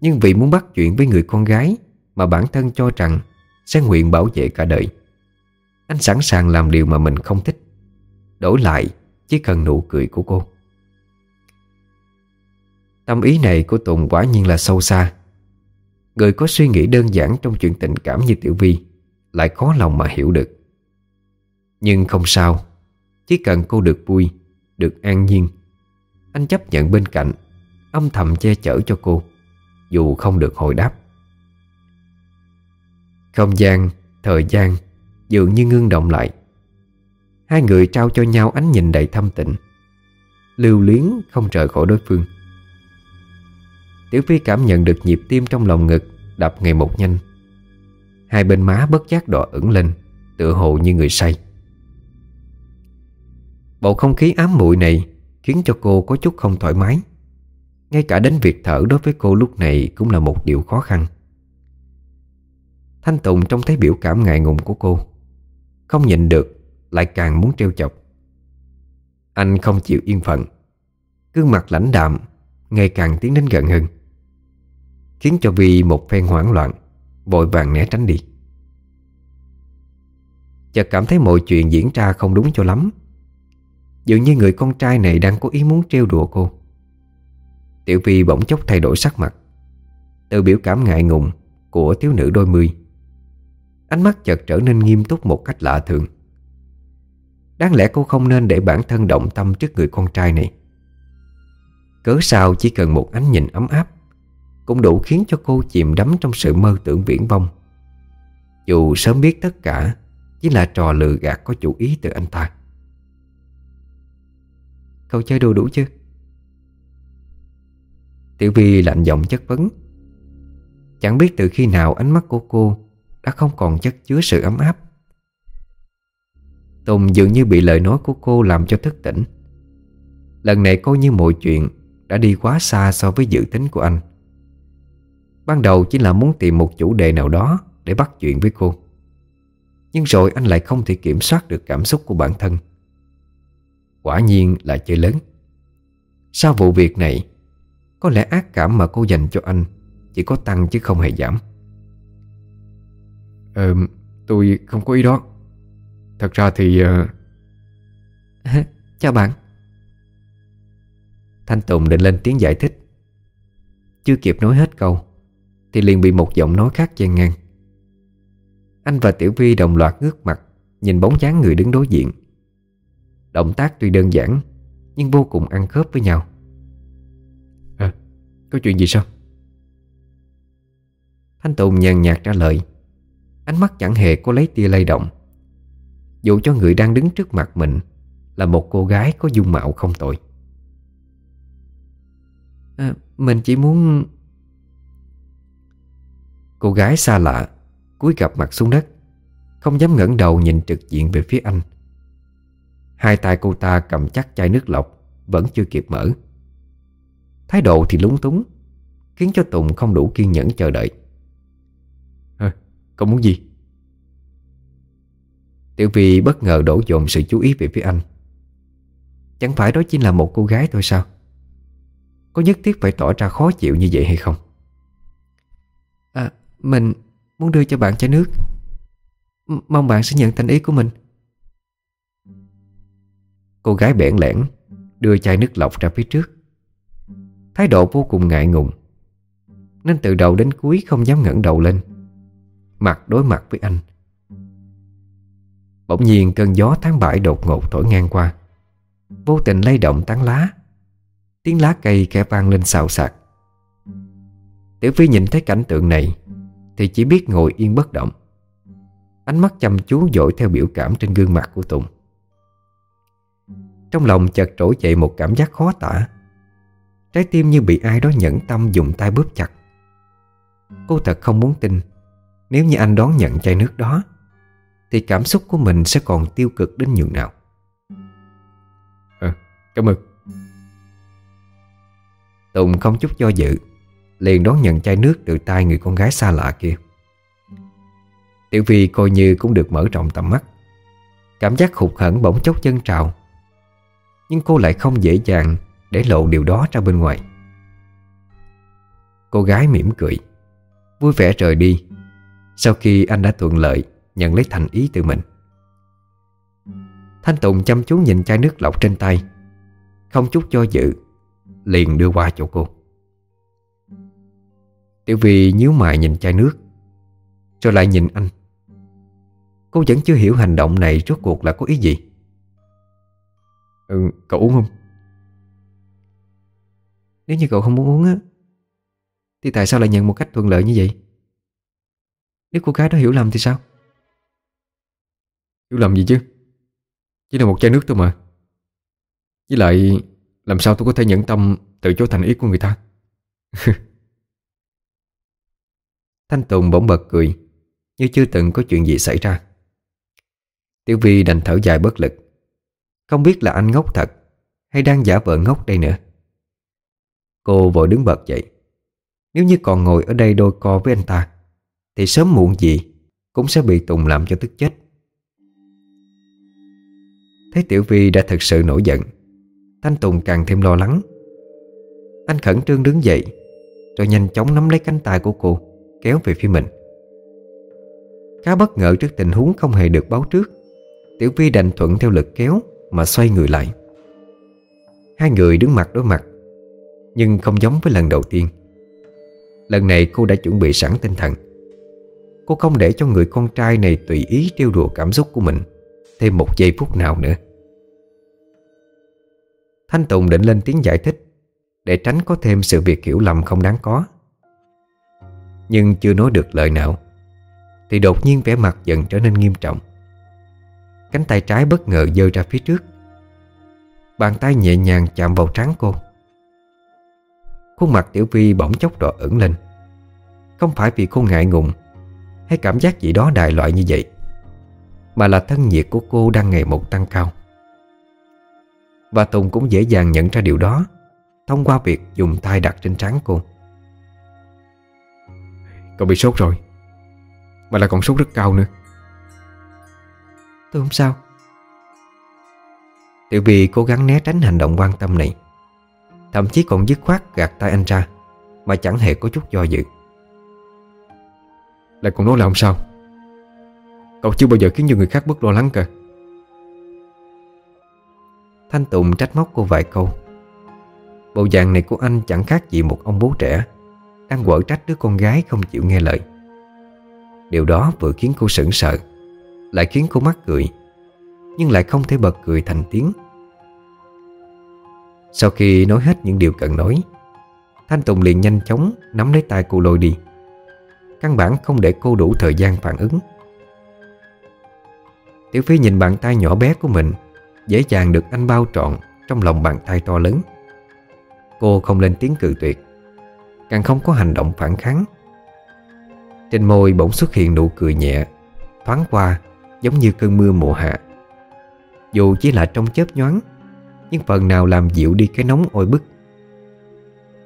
Nhưng vì muốn bắt chuyện với người con gái Mà bản thân cho rằng Sẽ nguyện bảo vệ cả đời, Anh sẵn sàng làm điều mà mình không thích, Đổi lại Chỉ cần nụ cười của cô. Tâm ý này của Tùng quả nhiên là sâu xa. Người có suy nghĩ đơn giản trong chuyện tình cảm như Tiểu Vi Lại khó lòng mà hiểu được. Nhưng không sao Chỉ cần cô được vui Được an nhiên Anh chấp nhận bên cạnh Âm thầm che chở cho cô Dù không được hồi đáp. Không gian, thời gian Dường như ngưng động lại. Hai người trao cho nhau ánh nhìn đầy thâm tình Lưu luyến không rời khỏi đối phương. Tiểu Phi cảm nhận được nhịp tim trong lòng ngực Đập ngày một nhanh. Hai bên má bất giác đỏ ửng lên, Tựa hồ như người say. Bầu không khí ám muội này Khiến cho cô có chút không thoải mái. Ngay cả đến việc thở đối với cô lúc này Cũng là một điều khó khăn. Thanh Tùng trông thấy biểu cảm ngại ngùng của cô, Không nhịn được, Lại càng muốn trêu chọc. Anh không chịu yên phận, Gương mặt lãnh đạm, Ngày càng tiến đến gần hơn. Khiến cho Vi một phen hoảng loạn, Vội vàng né tránh đi. Chợt cảm thấy mọi chuyện diễn ra không đúng cho lắm. Dường như người con trai này đang có ý muốn trêu đùa cô. Tiểu Vi bỗng chốc thay đổi sắc mặt. Từ biểu cảm ngại ngùng Của thiếu nữ đôi mươi, Ánh mắt chợt trở nên nghiêm túc một cách lạ thường. Đáng lẽ cô không nên để bản thân động tâm trước người con trai này. Cớ sao chỉ cần một ánh nhìn ấm áp cũng đủ khiến cho cô chìm đắm trong sự mơ tưởng viễn vông. Dù sớm biết tất cả, Chỉ là trò lừa gạt có chủ ý từ anh ta. Cậu chơi đồ đủ chưa? Tiểu Vi lạnh giọng chất vấn. Chẳng biết từ khi nào ánh mắt của cô Đã không còn chất chứa sự ấm áp. Tùng dường như bị lời nói của cô làm cho thức tỉnh. Lần này coi như mọi chuyện Đã đi quá xa so với dự tính của anh. Ban đầu chỉ là muốn tìm một chủ đề nào đó Để bắt chuyện với cô. Nhưng rồi anh lại không thể kiểm soát được cảm xúc của bản thân. Quả nhiên là chơi lớn. Sau vụ việc này Có lẽ ác cảm mà cô dành cho anh Chỉ có tăng chứ không hề giảm. Ờ, tôi không có ý đó. Thật ra thì... Uh... Chào bạn. Thanh Tùng định lên tiếng giải thích. Chưa kịp nói hết câu Thì liền bị một giọng nói khác chen ngang. Anh và Tiểu Vi đồng loạt ngước mặt Nhìn bóng dáng người đứng đối diện. Động tác tuy đơn giản Nhưng vô cùng ăn khớp với nhau. À Có chuyện gì sao? Thanh Tùng nhàn nhạt trả lời. Ánh mắt chẳng hề có lấy tia lay động. Dù cho người đang đứng trước mặt mình Là một cô gái có dung mạo không tội à, Mình chỉ muốn Cô gái xa lạ cúi gập mặt xuống đất Không dám ngẩng đầu nhìn trực diện về phía anh. Hai tay cô ta cầm chắc chai nước lọc Vẫn chưa kịp mở. Thái độ thì lúng túng Khiến cho Tùng không đủ kiên nhẫn chờ đợi. À, Cậu muốn gì? Tiểu Vi bất ngờ đổ dồn sự chú ý về phía anh. Chẳng phải đó chỉ là một cô gái thôi sao? Có nhất thiết phải tỏ ra khó chịu như vậy hay không mình muốn đưa cho bạn chai nước. M, Mong bạn sẽ nhận thành ý của mình. Cô gái bẽn lẽn Đưa chai nước lọc ra phía trước. Thái độ vô cùng ngại ngùng, Nên từ đầu đến cuối không dám ngẩng đầu lên, Mặt đối mặt với anh. Bỗng nhiên cơn gió tháng bảy đột ngột thổi ngang qua, Vô tình lay động tán lá, Tiếng lá cây kẽ vang lên xào xạc. Tiểu Phi nhìn thấy cảnh tượng này thì chỉ biết ngồi yên bất động. Ánh mắt chăm chú dội theo biểu cảm trên gương mặt của Tùng. Trong lòng chợt trỗi dậy một cảm giác khó tả. Trái tim như bị ai đó nhẫn tâm dùng tay bóp chặt. Cô thật không muốn tin Nếu như anh đón nhận chai nước đó thì cảm xúc của mình sẽ còn tiêu cực đến nhường nào. À cảm ơn. Tùng không chút do dự Liền đón nhận chai nước từ tay người con gái xa lạ kia. Tiểu Vi coi như cũng được mở rộng tầm mắt. Cảm giác hụt hẫng bỗng chốc chân trào. Nhưng cô lại không dễ dàng Để lộ điều đó ra bên ngoài. Cô gái mỉm cười, Vui vẻ rời đi. Sau khi anh đã thuận lợi Nhận lấy thành ý từ mình. Thanh Tùng chăm chú nhìn chai nước lọc trên tay. Không chút cho dự, Liền đưa qua chỗ cô. Tiểu Vy nhíu mày nhìn chai nước Rồi lại nhìn anh. Cô vẫn chưa hiểu hành động này Rốt cuộc là có ý gì. Ừ, cậu uống không? Nếu như cậu không muốn uống á Thì tại sao lại nhận một cách thuận lợi như vậy? Nếu cô gái đó hiểu lầm thì sao? Hiểu lầm gì chứ? Chỉ là một chai nước thôi mà. Với lại Làm sao tôi có thể nhẫn tâm Từ chối thành ý của người ta? (laughs) Thanh Tùng bỗng bật cười, Như chưa từng có chuyện gì xảy ra. Tiểu Vi đành thở dài bất lực. Không biết là anh ngốc thật, Hay đang giả vờ ngốc đây nữa. Cô vội đứng bật dậy. Nếu như còn ngồi ở đây đôi co với anh ta, Thì sớm muộn gì Cũng sẽ bị Tùng làm cho tức chết. Thấy Tiểu Vi đã thật sự nổi giận, Thanh Tùng càng thêm lo lắng. Anh khẩn trương đứng dậy, Rồi nhanh chóng nắm lấy cánh tay của cô. Kéo về phía mình. Khá bất ngờ trước tình huống không hề được báo trước, Tiểu Vi đành thuận theo lực kéo Mà xoay người lại. Hai người đứng mặt đối mặt, Nhưng không giống với lần đầu tiên. Lần này cô đã chuẩn bị sẵn tinh thần. Cô không để cho người con trai này tùy ý trêu đùa cảm xúc của mình Thêm một giây phút nào nữa. Thanh Tùng định lên tiếng giải thích Để tránh có thêm sự việc hiểu lầm không đáng có. Nhưng chưa nói được lời nào. Thì đột nhiên vẻ mặt dần trở nên nghiêm trọng. Cánh tay trái bất ngờ dơ ra phía trước. Bàn tay nhẹ nhàng chạm vào trán cô. Khuôn mặt Tiểu Vi bỗng chốc đỏ ửng lên. Không phải vì cô ngại ngùng Hay cảm giác gì đó đại loại như vậy, Mà là thân nhiệt của cô đang ngày một tăng cao. Và Tùng cũng dễ dàng nhận ra điều đó Thông qua việc dùng tay đặt trên trán cô. Cậu bị sốt rồi. Mà là còn sốt rất cao nữa. Tôi không sao. Tiểu Vy cố gắng né tránh hành động quan tâm này. Thậm chí còn dứt khoát gạt tay anh ra Mà chẳng hề có chút do dự. Lại còn nói là không sao. Cậu chưa bao giờ khiến cho người khác bất lo lắng cả. Thanh Tùng trách móc cô vài câu. Bộ dạng này của anh chẳng khác gì một ông bố trẻ đang quở trách đứa con gái không chịu nghe lời. Điều đó vừa khiến cô sững sợ Lại khiến cô mắc cười, Nhưng lại không thể bật cười thành tiếng. Sau khi nói hết những điều cần nói, Thanh Tùng liền nhanh chóng nắm lấy tay cô lôi đi. Căn bản không để cô đủ thời gian phản ứng. Tiểu Phi nhìn bàn tay nhỏ bé của mình, Dễ dàng được anh bao trọn Trong lòng bàn tay to lớn. Cô không lên tiếng cự tuyệt. Càng không có hành động phản kháng. Trên môi bỗng xuất hiện nụ cười nhẹ, Thoáng qua, Giống như cơn mưa mùa hạ. Dù chỉ là trong chớp nhoáng, Nhưng phần nào làm dịu đi cái nóng oi bức.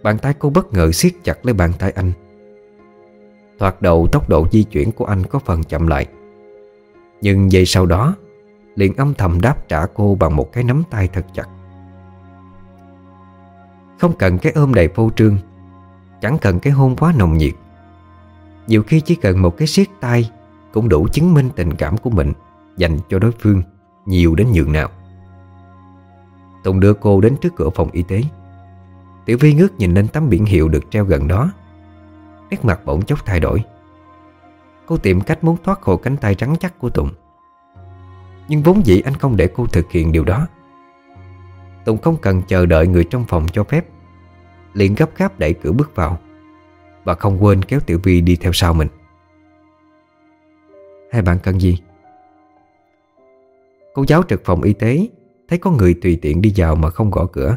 Bàn tay cô bất ngờ siết chặt lấy bàn tay anh. Thoạt đầu tốc độ di chuyển của anh có phần chậm lại. Nhưng giây sau đó, liền âm thầm đáp trả cô bằng một cái nắm tay thật chặt. Không cần cái ôm đầy phô trương Chẳng cần cái hôn quá nồng nhiệt. Nhiều khi chỉ cần một cái siết tay Cũng đủ chứng minh tình cảm của mình Dành cho đối phương Nhiều đến nhường nào. Tùng đưa cô đến trước cửa phòng y tế. Tiểu Vi ngước nhìn lên tấm biển hiệu được treo gần đó. Nét mặt bỗng chốc thay đổi. Cô tìm cách muốn thoát khỏi cánh tay trắng chắc của Tùng. Nhưng vốn dĩ anh không để cô thực hiện điều đó. Tùng không cần chờ đợi người trong phòng cho phép liền gấp gáp đẩy cửa bước vào Và không quên kéo Tiểu Vi đi theo sau mình. Hai bạn cần gì? Cô giáo trực phòng y tế Thấy có người tùy tiện đi vào mà không gõ cửa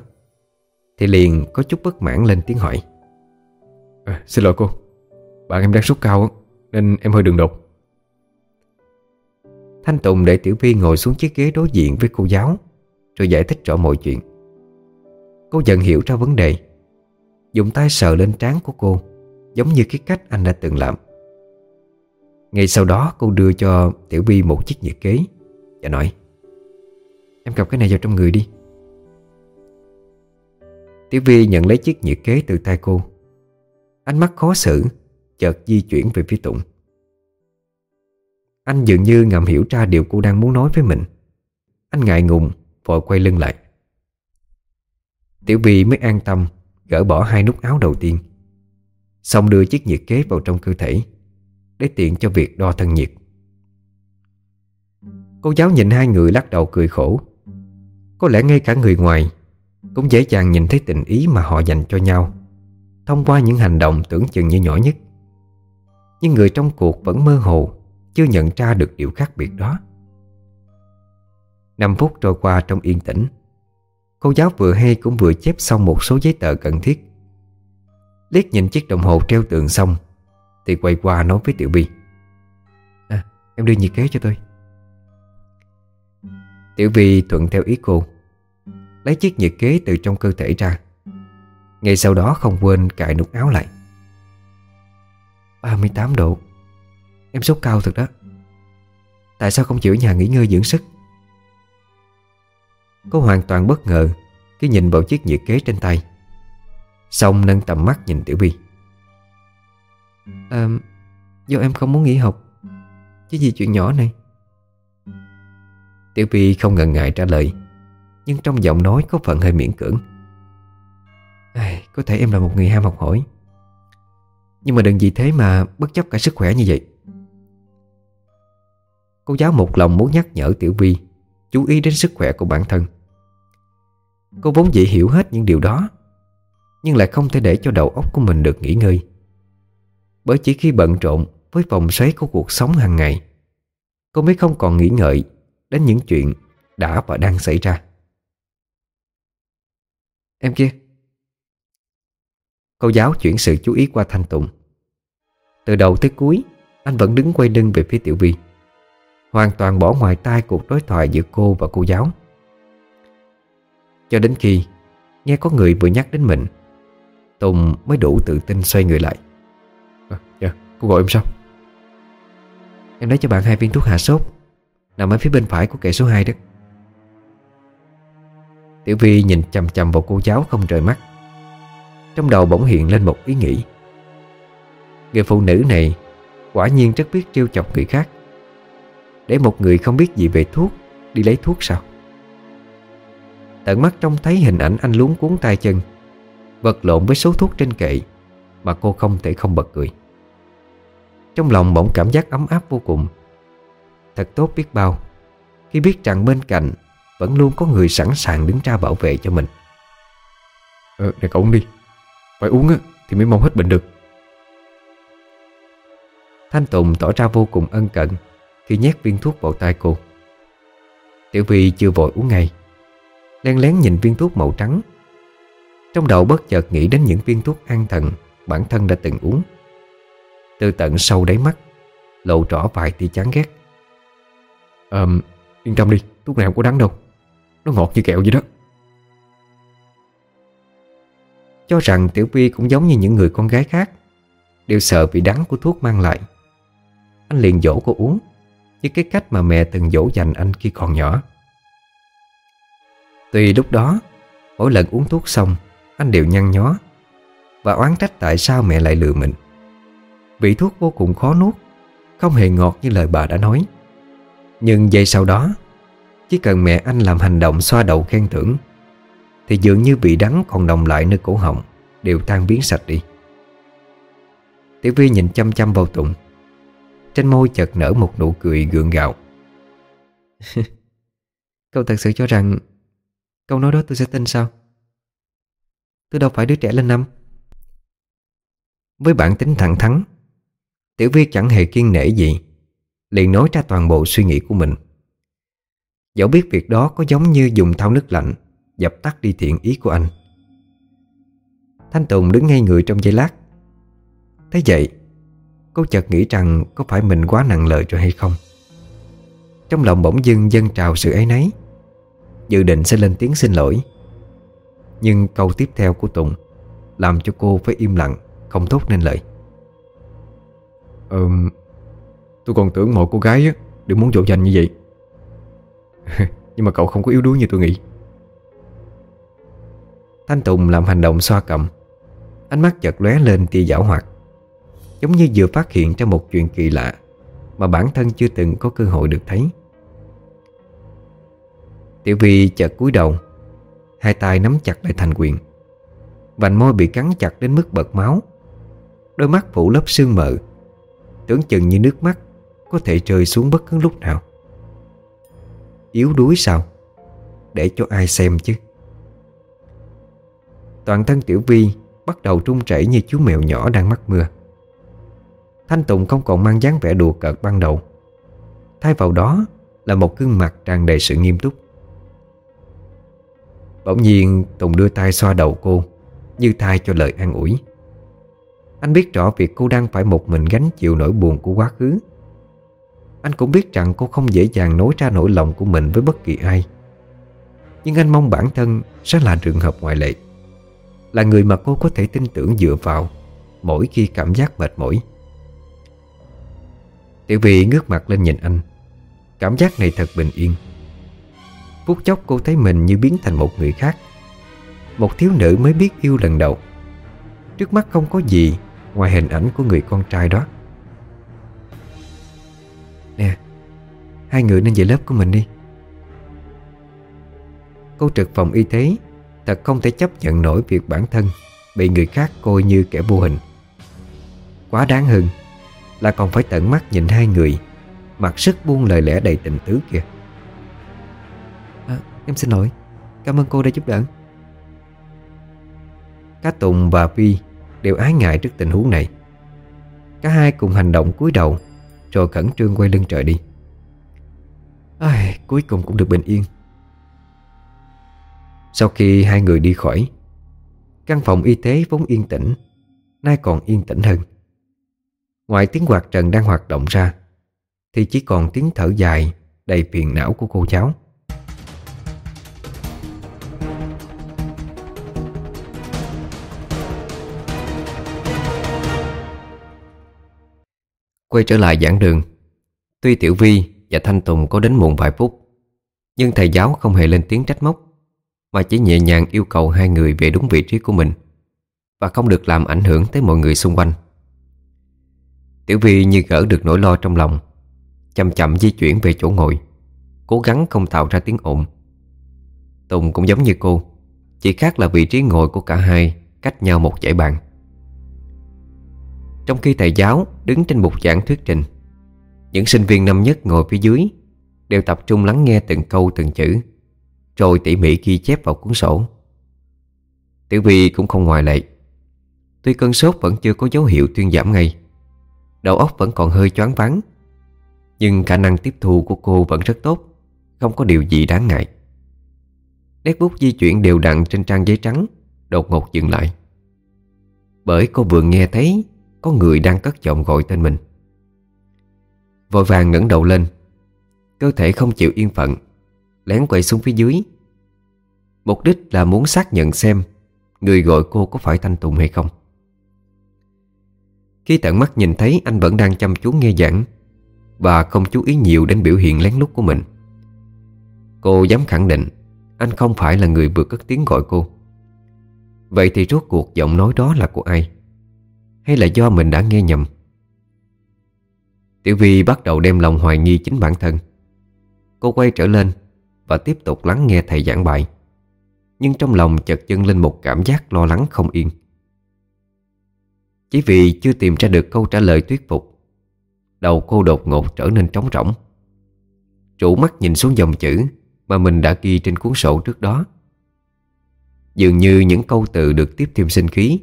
Thì liền có chút bất mãn lên tiếng hỏi. À, Xin lỗi cô Bạn em đang sốt cao Nên em hơi đường đột. Thanh Tùng để Tiểu Vi ngồi xuống chiếc ghế đối diện với cô giáo Rồi giải thích rõ mọi chuyện. Cô dần hiểu ra vấn đề Dùng tay sờ lên trán của cô, Giống như cái cách anh đã từng làm. Ngay sau đó, cô đưa cho Tiểu Vi một chiếc nhiệt kế Và nói, Em cầm cái này vào trong người đi. Tiểu Vi nhận lấy chiếc nhiệt kế từ tay cô. Ánh mắt khó xử Chợt di chuyển về phía Tụng. Anh dường như ngầm hiểu ra điều cô đang muốn nói với mình. Anh ngại ngùng, Vội quay lưng lại. Tiểu Vi mới an tâm Gỡ bỏ hai nút áo đầu tiên. Xong đưa chiếc nhiệt kế vào trong cơ thể, Để tiện cho việc đo thân nhiệt. Cô giáo nhìn hai người lắc đầu cười khổ. Có lẽ ngay cả người ngoài Cũng dễ dàng nhìn thấy tình ý mà họ dành cho nhau, Thông qua những hành động tưởng chừng như nhỏ nhất. Nhưng người trong cuộc vẫn mơ hồ, Chưa nhận ra được điều khác biệt đó. Năm phút trôi qua trong yên tĩnh Cô giáo vừa hay cũng vừa chép xong một số giấy tờ cần thiết. Liếc nhìn chiếc đồng hồ treo tường xong, Thì quay qua nói với Tiểu Bi. À em đưa nhiệt kế cho tôi. Tiểu Bi thuận theo ý cô, Lấy chiếc nhiệt kế từ trong cơ thể ra. Ngay sau đó không quên cài nút áo lại. 38 độ. Em sốt cao thật đó. Tại sao không chịu ở nhà nghỉ ngơi dưỡng sức? Cô hoàn toàn bất ngờ Khi nhìn vào chiếc nhiệt kế trên tay. Xong nâng tầm mắt nhìn Tiểu Vi À Do em không muốn nghỉ học. Chứ gì chuyện nhỏ này? Tiểu Vi không ngần ngại trả lời Nhưng trong giọng nói có phần hơi miễn cưỡng. À, Có thể em là một người ham học hỏi. Nhưng mà đừng vì thế mà bất chấp cả sức khỏe như vậy. Cô giáo một lòng muốn nhắc nhở Tiểu Vi Chú ý đến sức khỏe của bản thân. Cô vốn dĩ hiểu hết những điều đó, Nhưng lại không thể để cho đầu óc của mình được nghỉ ngơi. Bởi chỉ khi bận rộn với vòng xoáy của cuộc sống hàng ngày, Cô mới không còn nghĩ ngợi đến những chuyện đã và đang xảy ra. Em kia, Cô giáo chuyển sự chú ý qua Thanh Tùng. Từ đầu tới cuối, Anh vẫn đứng quay lưng về phía Tiểu Vi, Hoàn toàn bỏ ngoài tai cuộc đối thoại giữa cô và cô giáo. Cho đến khi Nghe có người vừa nhắc đến mình Tùng mới đủ tự tin xoay người lại. À, Dạ, cô gọi em sao? Em lấy cho bạn hai viên thuốc hạ sốt Nằm ở phía bên phải của kệ số 2 đó. Tiểu Vi nhìn chầm chầm vào cô giáo không rời mắt. Trong đầu bỗng hiện lên một ý nghĩ. Người phụ nữ này Quả nhiên rất biết trêu chọc người khác. Để một người không biết gì về thuốc Đi lấy thuốc sao? Tận mắt trông thấy hình ảnh anh luống cuốn tay chân Vật lộn với số thuốc trên kệ Mà cô không thể không bật cười. Trong lòng bỗng cảm giác ấm áp vô cùng. Thật tốt biết bao Khi biết rằng bên cạnh Vẫn luôn có người sẵn sàng đứng ra bảo vệ cho mình. Ờ, này cậu uống đi. Phải uống á, thì mới mong hết bệnh được. Thanh Tùng tỏ ra vô cùng ân cận Khi nhét viên thuốc vào tay cô. Tiểu Vi chưa vội uống ngay Len lén nhìn viên thuốc màu trắng. Trong đầu bất chợt nghĩ đến những viên thuốc an thần Bản thân đã từng uống. Từ tận sâu đáy mắt Lộ rõ vài tia chán ghét. À, Yên tâm đi, thuốc này không có đắng đâu. Nó ngọt như kẹo vậy đó. Cho rằng Tiểu Vi cũng giống như những người con gái khác Đều sợ vị đắng của thuốc mang lại. Anh liền dỗ cô uống Như cái cách mà mẹ từng dỗ dành anh khi còn nhỏ. Tuy lúc đó Mỗi lần uống thuốc xong Anh đều nhăn nhó Và oán trách tại sao mẹ lại lừa mình. Vị thuốc vô cùng khó nuốt Không hề ngọt như lời bà đã nói. Nhưng giây sau đó Chỉ cần mẹ anh làm hành động xoa đầu khen thưởng Thì dường như vị đắng còn đồng lại nơi cổ họng Đều tan biến sạch đi. Tiểu Vi nhìn chăm chăm vào Tùng. Trên môi chợt nở một nụ cười gượng gạo. (laughs) Cậu thật sự cho rằng Câu nói đó tôi sẽ tin sao? Tôi đâu phải đứa trẻ lên năm. Với bản tính thẳng thắn, Tiểu Vi chẳng hề kiên nể gì, Liền nói ra toàn bộ suy nghĩ của mình. Dẫu biết việc đó có giống như dùng thau nước lạnh, Dập tắt đi thiện ý của anh. Thanh Tùng đứng ngay người trong giây lát. Thế vậy, Cô chợt nghĩ rằng có phải mình quá nặng lời rồi hay không? Trong lòng bỗng dưng dâng trào sự ấy nấy Dự định sẽ lên tiếng xin lỗi. Nhưng câu tiếp theo của Tùng Làm cho cô phải im lặng Không thốt nên lời. Ờ Tôi còn tưởng mọi cô gái á Đều muốn dỗ dành như vậy. (laughs) Nhưng mà cậu không có yếu đuối như tôi nghĩ. Thanh Tùng làm hành động xoa cầm. Ánh mắt chợt lóe lên tia giảo hoạt. Giống như vừa phát hiện ra một chuyện kỳ lạ Mà bản thân chưa từng có cơ hội được thấy Tiểu Vi chợt cúi đầu, Hai tay nắm chặt lại thành quyền. Vành môi bị cắn chặt đến mức bật máu. Đôi mắt phủ lớp sương mờ. Tưởng chừng như nước mắt Có thể rơi xuống bất cứ lúc nào. Yếu đuối sao? Để cho ai xem chứ? Toàn thân Tiểu Vi Bắt đầu trung chảy như chú mèo nhỏ đang mắc mưa. Thanh Tùng không còn mang dáng vẻ đùa cợt ban đầu. Thay vào đó Là một gương mặt tràn đầy sự nghiêm túc. Bỗng nhiên Tùng đưa tay xoa đầu cô, Như thay cho lời an ủi. Anh biết rõ việc cô đang phải một mình gánh chịu nỗi buồn của quá khứ. Anh cũng biết rằng cô không dễ dàng nói ra nỗi lòng của mình với bất kỳ ai. Nhưng anh mong bản thân sẽ là trường hợp ngoại lệ, Là người mà cô có thể tin tưởng dựa vào Mỗi khi cảm giác mệt mỏi. Tiểu vị ngước mặt lên nhìn anh. Cảm giác này thật bình yên. Phút chốc cô thấy mình như biến thành một người khác. Một thiếu nữ mới biết yêu lần đầu. Trước mắt không có gì Ngoài hình ảnh của người con trai đó. Nè, Hai người nên về lớp của mình đi. Cô trực phòng y tế, Thật không thể chấp nhận nổi việc bản thân Bị người khác coi như kẻ vô hình. Quá đáng hơn Là còn phải tận mắt nhìn hai người, Mặc sức buông lời lẽ đầy tình tứ kìa. Em xin lỗi. Cảm ơn cô đã giúp đỡ. Cá Tùng và Vi Đều ái ngại trước tình huống này. Cả hai cùng hành động cúi đầu Rồi khẩn trương quay lưng trời đi. Ai, Cuối cùng cũng được bình yên. Sau khi hai người đi khỏi Căn phòng y tế vốn yên tĩnh Nay còn yên tĩnh hơn. Ngoài tiếng quạt trần đang hoạt động ra Thì chỉ còn tiếng thở dài Đầy phiền não của cô cháu Quay trở lại giảng đường. Tuy Tiểu Vi và Thanh Tùng có đến muộn vài phút, Nhưng thầy giáo không hề lên tiếng trách móc, Mà chỉ nhẹ nhàng yêu cầu hai người về đúng vị trí của mình Và không được làm ảnh hưởng tới mọi người xung quanh. Tiểu Vi như gỡ được nỗi lo trong lòng, Chậm chậm di chuyển về chỗ ngồi, Cố gắng không tạo ra tiếng ồn. Tùng cũng giống như cô, Chỉ khác là vị trí ngồi của cả hai Cách nhau một dãy bàn. Trong khi thầy giáo đứng trên bục giảng thuyết trình, Những sinh viên năm nhất ngồi phía dưới Đều tập trung lắng nghe từng câu, từng chữ, Rồi tỉ mỉ ghi chép vào cuốn sổ. Tiểu Vi cũng không ngoài lệ. Tuy cơn sốt vẫn chưa có dấu hiệu thuyên giảm ngay, Đầu óc vẫn còn hơi choáng váng, Nhưng khả năng tiếp thu của cô vẫn rất tốt, Không có điều gì đáng ngại. Nét bút di chuyển đều đặn trên trang giấy trắng, Đột ngột dừng lại. Bởi cô vừa nghe thấy có người đang cất giọng gọi tên mình. Vội vàng ngẩng đầu lên, Cơ thể không chịu yên phận, Lén quay xuống phía dưới. Mục đích là muốn xác nhận xem Người gọi cô có phải Thanh Tùng hay không. Khi tận mắt nhìn thấy, anh vẫn đang chăm chú nghe giảng Và không chú ý nhiều đến biểu hiện lén lút của mình. Cô dám khẳng định Anh không phải là người vừa cất tiếng gọi cô. Vậy thì rốt cuộc giọng nói đó là của ai? Hay là do mình đã nghe nhầm? Tiểu Vi bắt đầu đem lòng hoài nghi chính bản thân. Cô quay trở lên Và tiếp tục lắng nghe thầy giảng bài. Nhưng trong lòng chợt dâng lên một cảm giác lo lắng không yên. Chỉ vì chưa tìm ra được câu trả lời thuyết phục, Đầu cô đột ngột trở nên trống rỗng. Trụ mắt nhìn xuống dòng chữ Mà mình đã ghi trên cuốn sổ trước đó. Dường như những câu từ được tiếp thêm sinh khí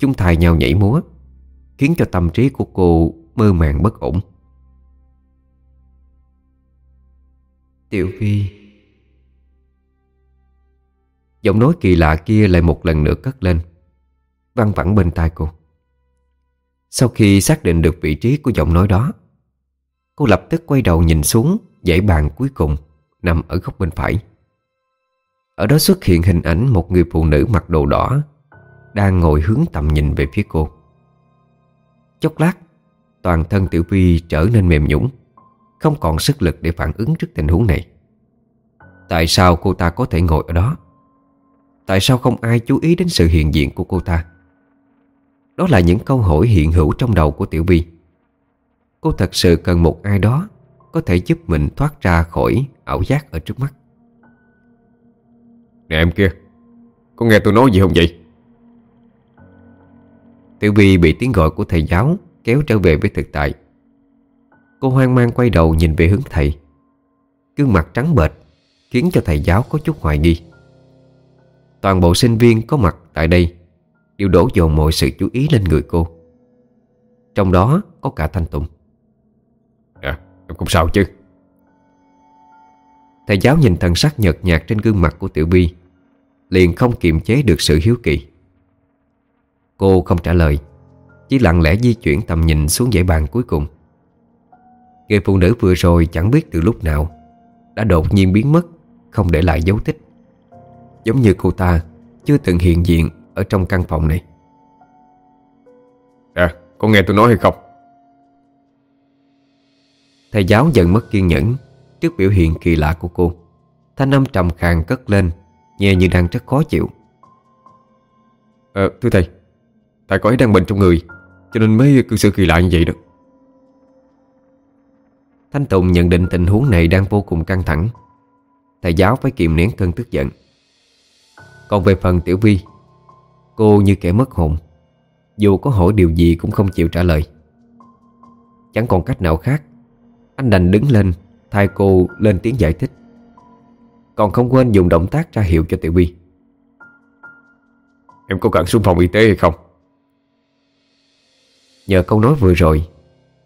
Chúng thay nhau nhảy múa, Khiến cho tâm trí của cô mơ màng bất ổn. Tiểu Phi Giọng nói kỳ lạ kia lại một lần nữa cất lên, Văng vẳng bên tai cô. Sau khi xác định được vị trí của giọng nói đó, Cô lập tức quay đầu nhìn xuống dãy bàn cuối cùng Nằm ở góc bên phải. Ở đó xuất hiện hình ảnh một người phụ nữ mặc đồ đỏ đang ngồi hướng tầm nhìn về phía cô. Chốc lát, Toàn thân Tiểu Vi trở nên mềm nhũng Không còn sức lực để phản ứng trước tình huống này. Tại sao cô ta có thể ngồi ở đó? Tại sao không ai chú ý đến sự hiện diện của cô ta? Đó là những câu hỏi hiện hữu trong đầu của Tiểu Vi Cô thật sự cần một ai đó Có thể giúp mình thoát ra khỏi ảo giác ở trước mắt. Nè em kia, Có nghe tôi nói gì không vậy? Tiểu Vi bị tiếng gọi của thầy giáo Kéo trở về với thực tại. Cô hoang mang quay đầu nhìn về hướng thầy. Gương mặt trắng bệch Khiến cho thầy giáo có chút hoài nghi. Toàn bộ sinh viên có mặt tại đây Đều đổ dồn mọi sự chú ý lên người cô. Trong đó có cả Thanh Tùng. À em không sao chứ? Thầy giáo nhìn thần sắc nhợt nhạt trên gương mặt của Tiểu Vi Liền không kiềm chế được sự hiếu kỳ Cô không trả lời Chỉ lặng lẽ di chuyển tầm nhìn xuống dãy bàn cuối cùng. Người phụ nữ vừa rồi chẳng biết từ lúc nào Đã đột nhiên biến mất Không để lại dấu tích. Giống như cô ta Chưa từng hiện diện Ở trong căn phòng này. À có nghe tôi nói hay không? Thầy giáo dần mất kiên nhẫn Trước biểu hiện kỳ lạ của cô. Thanh âm trầm khàn cất lên Nghe như đang rất khó chịu. Ờ thưa thầy Tại cô ấy đang bệnh trong người, Cho nên mới cư xử kỳ lạ như vậy đó. Thanh Tùng nhận định tình huống này đang vô cùng căng thẳng. Thầy giáo phải kiềm nén cơn tức giận. Còn về phần Tiểu Vi, Cô như kẻ mất hồn. Dù có hỏi điều gì cũng không chịu trả lời. Chẳng còn cách nào khác, Anh đành đứng lên, Thay cô lên tiếng giải thích. Còn không quên dùng động tác ra hiệu cho Tiểu Vi. Em có cần xuống phòng y tế hay không? Nhờ câu nói vừa rồi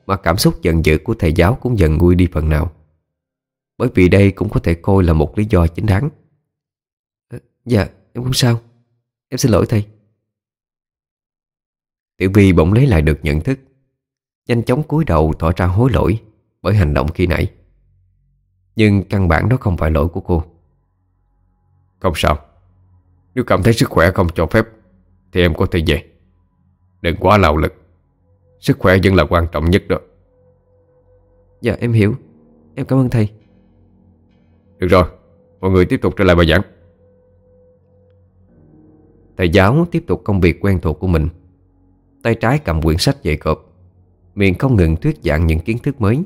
Mà cảm xúc giận dữ của thầy giáo cũng dần nguôi đi phần nào. Bởi vì đây cũng có thể coi là một lý do chính đáng. À, Dạ em không sao. Em xin lỗi thầy. Tiểu Vi bỗng lấy lại được nhận thức Nhanh chóng cúi đầu tỏ ra hối lỗi Bởi hành động khi nãy. Nhưng căn bản đó không phải lỗi của cô. Không sao. Nếu cảm thấy sức khỏe không cho phép Thì em có thể về. Đừng quá lao lực. Sức khỏe vẫn là quan trọng nhất đó. Dạ em hiểu. Em cảm ơn thầy. Được rồi Mọi người tiếp tục trở lại bài giảng. Thầy giáo tiếp tục công việc quen thuộc của mình. Tay trái cầm quyển sách dày cộp Miệng không ngừng thuyết giảng những kiến thức mới.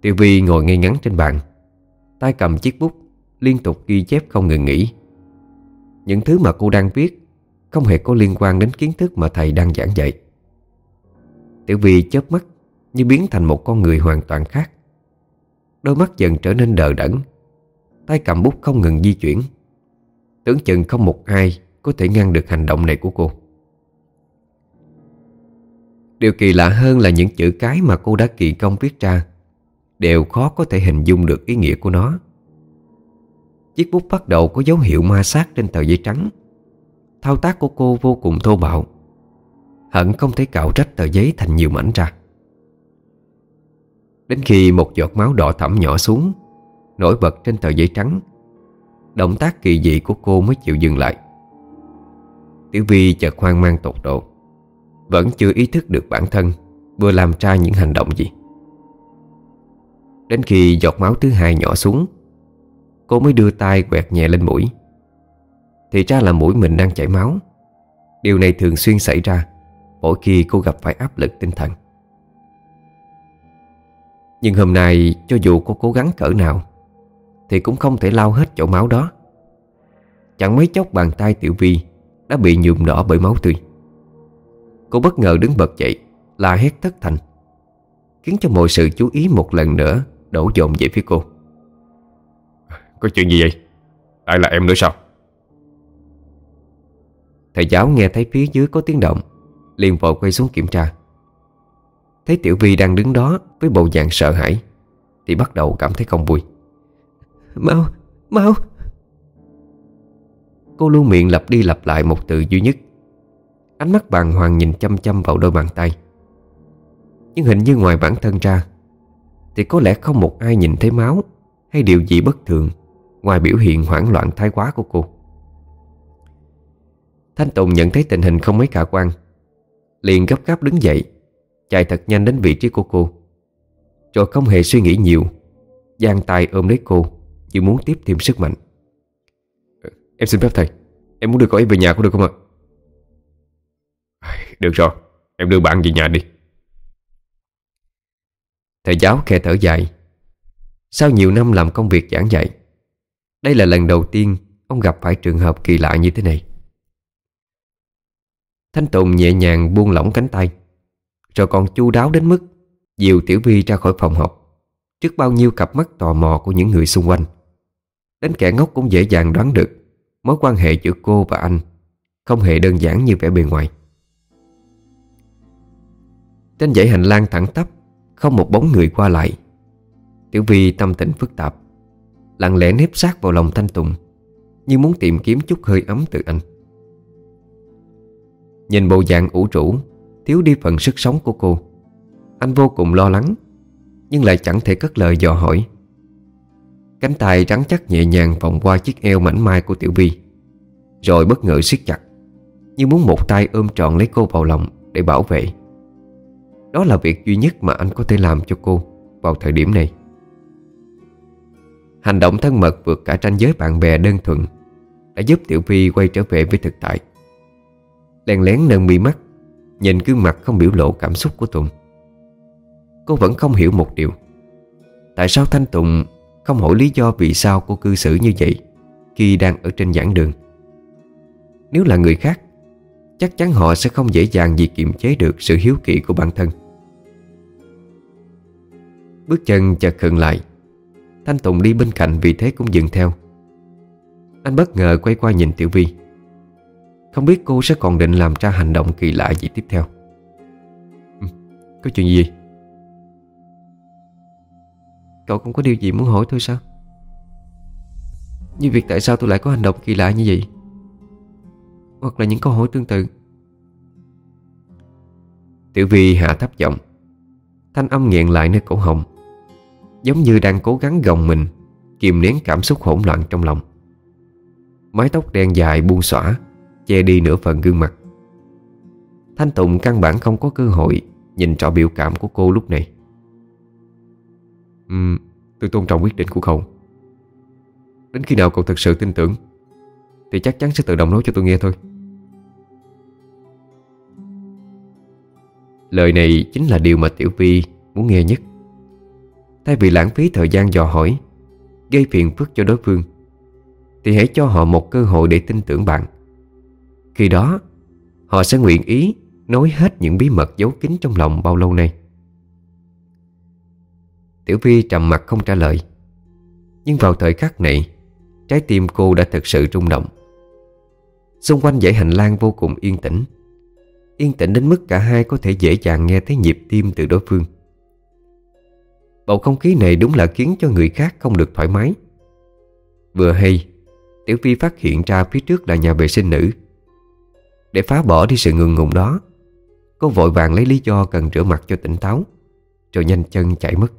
Tiểu Vi ngồi ngay ngắn trên bàn. Tay cầm chiếc bút Liên tục ghi chép không ngừng nghỉ. Những thứ mà cô đang viết Không hề có liên quan đến kiến thức mà thầy đang giảng dạy Tiểu Vi chớp mắt, Như biến thành một con người hoàn toàn khác. Đôi mắt dần trở nên đờ đẫn, Tay cầm bút không ngừng di chuyển. Tưởng chừng không một ai Có thể ngăn được hành động này của cô. Điều kỳ lạ hơn là những chữ cái mà cô đã kỳ công viết ra Đều khó có thể hình dung được ý nghĩa của nó. Chiếc bút bắt đầu có dấu hiệu ma sát trên tờ giấy trắng. Thao tác của cô vô cùng thô bạo. Hận không thể cạo rách tờ giấy thành nhiều mảnh ra. Đến khi một giọt máu đỏ thẫm nhỏ xuống, Nổi bật trên tờ giấy trắng, Động tác kỳ dị của cô mới chịu dừng lại. Tiểu Vi chợt hoang mang tột độ, Vẫn chưa ý thức được bản thân Vừa làm ra những hành động gì. Đến khi giọt máu thứ hai nhỏ xuống, Cô mới đưa tay quẹt nhẹ lên mũi. Thì ra là mũi mình đang chảy máu. Điều này thường xuyên xảy ra. Mỗi khi cô gặp phải áp lực tinh thần. Nhưng hôm nay cho dù cô cố gắng cỡ nào Thì cũng không thể lau hết chỗ máu đó. Chẳng mấy chốc bàn tay Tiểu Vi Đã bị nhuộm đỏ bởi máu tươi. Cô bất ngờ đứng bật dậy La hét thất thành Khiến cho mọi sự chú ý một lần nữa Đổ dồn về phía cô. Có chuyện gì vậy? Tại là em nữa sao? Thầy giáo nghe thấy phía dưới có tiếng động liền vội quay xuống kiểm tra. Thấy Tiểu Vi đang đứng đó Với bộ dạng sợ hãi Thì bắt đầu cảm thấy không vui. Mau, mau! Cô luôn miệng lặp đi lặp lại một từ duy nhất. Ánh mắt bàng hoàng nhìn chăm chăm vào đôi bàn tay. Nhưng hình như ngoài bản thân ra Thì có lẽ không một ai nhìn thấy máu Hay điều gì bất thường Ngoài biểu hiện hoảng loạn thái quá của cô. Thanh Tùng nhận thấy tình hình không mấy khả quan Liền gấp gáp đứng dậy, Chạy thật nhanh đến vị trí của cô. Rồi không hề suy nghĩ nhiều, giang tay ôm lấy cô, Như muốn tiếp thêm sức mạnh. Ờ, em xin phép thầy, Em muốn đưa cậu ấy về nhà có được không ạ? Được rồi, Em đưa bạn về nhà đi. Thầy giáo khe thở dài. Sau nhiều năm làm công việc giảng dạy, Đây là lần đầu tiên Ông gặp phải trường hợp kỳ lạ như thế này. Thanh Tùng nhẹ nhàng buông lỏng cánh tay. Rồi còn chu đáo đến mức Dìu Tiểu Vi ra khỏi phòng học Trước bao nhiêu cặp mắt tò mò của những người xung quanh. Đến kẻ ngốc cũng dễ dàng đoán được Mối quan hệ giữa cô và anh Không hề đơn giản như vẻ bề ngoài. Trên dãy hành lang thẳng tắp, Không một bóng người qua lại. Tiểu Vi tâm tình phức tạp, Lặng lẽ nếp sát vào lòng Thanh Tùng, Như muốn tìm kiếm chút hơi ấm từ anh. Nhìn bộ dạng ủ rũ Thiếu đi phần sức sống của cô. Anh vô cùng lo lắng, Nhưng lại chẳng thể cất lời dò hỏi. Cánh tay rắn chắc nhẹ nhàng vòng qua chiếc eo mảnh mai của Tiểu Vi, Rồi bất ngờ siết chặt, Như muốn một tay ôm trọn lấy cô vào lòng Để bảo vệ. Đó là việc duy nhất mà anh có thể làm cho cô Vào thời điểm này. Hành động thân mật vượt cả tranh giới bạn bè đơn thuần Đã giúp Tiểu Vi quay trở về với thực tại đang lén nâng mi mắt, Nhìn gương mặt không biểu lộ cảm xúc của Tùng. Cô vẫn không hiểu một điều. Tại sao Thanh Tùng không hỏi lý do vì sao cô cư xử như vậy Khi đang ở trên giảng đường? Nếu là người khác, Chắc chắn họ sẽ không dễ dàng gì kiềm chế được sự hiếu kỳ của bản thân. Bước chân chợt khựng lại. Thanh Tùng đi bên cạnh vì thế cũng dừng theo. Anh bất ngờ quay qua nhìn Tiểu Vi. Không biết cô sẽ còn định làm ra hành động kỳ lạ gì tiếp theo. Ừ, Có chuyện gì? Cậu không có điều gì muốn hỏi tôi sao? Như việc tại sao tôi lại có hành động kỳ lạ như vậy? Hoặc là những câu hỏi tương tự? Tiểu Vi hạ thấp giọng Thanh âm nghẹn lại nơi cổ họng Giống như đang cố gắng gồng mình Kìm nén cảm xúc hỗn loạn trong lòng. Mái tóc đen dài buông xõa Che đi nửa phần gương mặt. Thanh Tùng căn bản không có cơ hội Nhìn rõ biểu cảm của cô lúc này. Uhm, Tôi tôn trọng quyết định của cậu. Đến khi nào cậu thực sự tin tưởng Thì chắc chắn sẽ tự động nói cho tôi nghe thôi. Lời này chính là điều mà Tiểu Vi muốn nghe nhất. Thay vì lãng phí thời gian dò hỏi Gây phiền phức cho đối phương Thì hãy cho họ một cơ hội để tin tưởng bạn. Khi đó, Họ sẽ nguyện ý Nói hết những bí mật giấu kín trong lòng bao lâu nay. Tiểu Vi trầm mặt không trả lời. Nhưng vào thời khắc này, Trái tim cô đã thực sự rung động. Xung quanh dãy hành lang vô cùng yên tĩnh. Yên tĩnh đến mức cả hai có thể dễ dàng nghe thấy nhịp tim từ đối phương. Bầu không khí này đúng là khiến cho người khác không được thoải mái. Vừa hay, Tiểu vi phát hiện ra phía trước là nhà vệ sinh nữ. Để phá bỏ đi sự ngừng ngùng đó. Cô vội vàng lấy lý do cần rửa mặt cho tỉnh táo, Rồi nhanh chân chạy mất.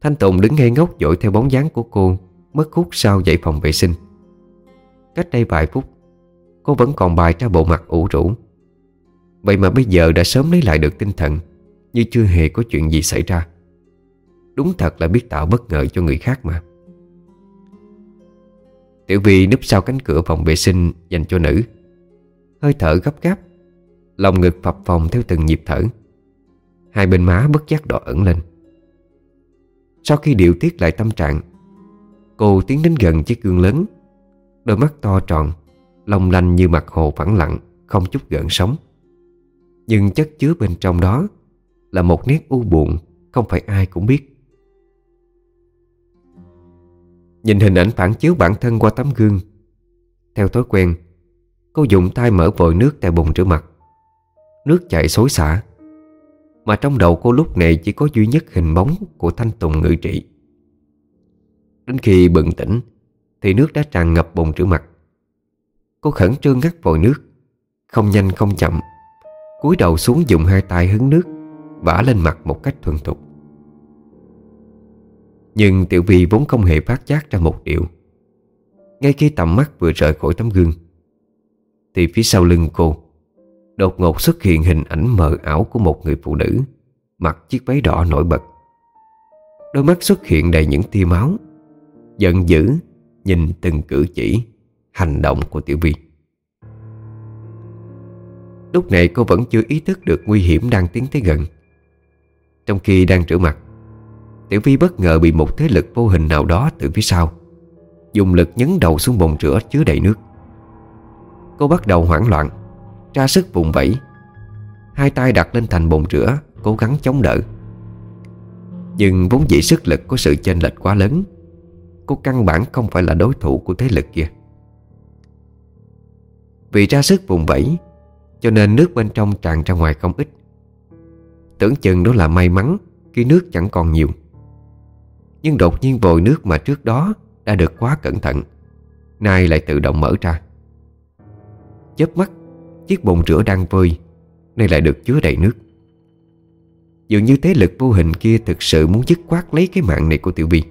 Thanh Tùng đứng ngay ngốc dội theo bóng dáng của cô, Mất hút sau dậy phòng vệ sinh. Cách đây vài phút, Cô vẫn còn bài ra bộ mặt ủ rũ. Vậy mà bây giờ đã sớm lấy lại được tinh thần, Như chưa hề có chuyện gì xảy ra. Đúng thật là biết tạo bất ngờ cho người khác mà. Tiểu Vi núp sau cánh cửa phòng vệ sinh dành cho nữ. Hơi thở gấp gáp, Lòng ngực phập phồng theo từng nhịp thở. Hai bên má bất giác đỏ ẩn lên. Sau khi điều tiết lại tâm trạng, Cô tiến đến gần chiếc gương lớn. Đôi mắt to tròn, Long lanh như mặt hồ phẳng lặng, Không chút gợn sóng. Nhưng chất chứa bên trong đó Là một nét u buồn Không phải ai cũng biết. Nhìn hình ảnh phản chiếu bản thân qua tấm gương. Theo thói quen, Cô dùng tay mở vội nước tại bồn rửa mặt. Nước chảy xối xả. Mà trong đầu cô lúc này chỉ có duy nhất hình bóng Của Thanh Tùng ngự trị. Đến khi bừng tỉnh, Thì nước đã tràn ngập bồn rửa mặt. Cô khẩn trương ngắt vòi nước, Không nhanh không chậm, cúi đầu xuống dùng hai tay hứng nước, Vả lên mặt một cách thuần thục. Nhưng Tiểu Vi vốn không hề phát giác ra một điều. Ngay khi tầm mắt vừa rời khỏi tấm gương, Thì phía sau lưng cô Đột ngột xuất hiện hình ảnh mờ ảo của một người phụ nữ Mặc chiếc váy đỏ nổi bật. Đôi mắt xuất hiện đầy những tia máu, Giận dữ Nhìn từng cử chỉ, Hành động của Tiểu Vi. Lúc này cô vẫn chưa ý thức được nguy hiểm đang tiến tới gần. Trong khi đang rửa mặt Tiểu Vi bất ngờ bị một thế lực vô hình nào đó từ phía sau, Dùng lực nhấn đầu xuống bồn rửa chứa đầy nước. Cô bắt đầu hoảng loạn Ra sức vùng vẫy. Hai tay đặt lên thành bồn rửa, Cố gắng chống đỡ. Nhưng vốn dĩ sức lực có sự chênh lệch quá lớn, Cô căn bản không phải là đối thủ của thế lực kia. Vì ra sức vùng vẫy, Cho nên nước bên trong tràn ra ngoài không ít. Tưởng chừng đó là may mắn Khi nước chẳng còn nhiều. Nhưng đột nhiên vòi nước mà trước đó Đã được quá cẩn thận. Nay lại tự động mở ra. Chớp mắt, Chiếc bồn rửa đang vơi Nay lại được chứa đầy nước. Dường như thế lực vô hình kia Thực sự muốn dứt khoát lấy cái mạng này của Tiểu Vi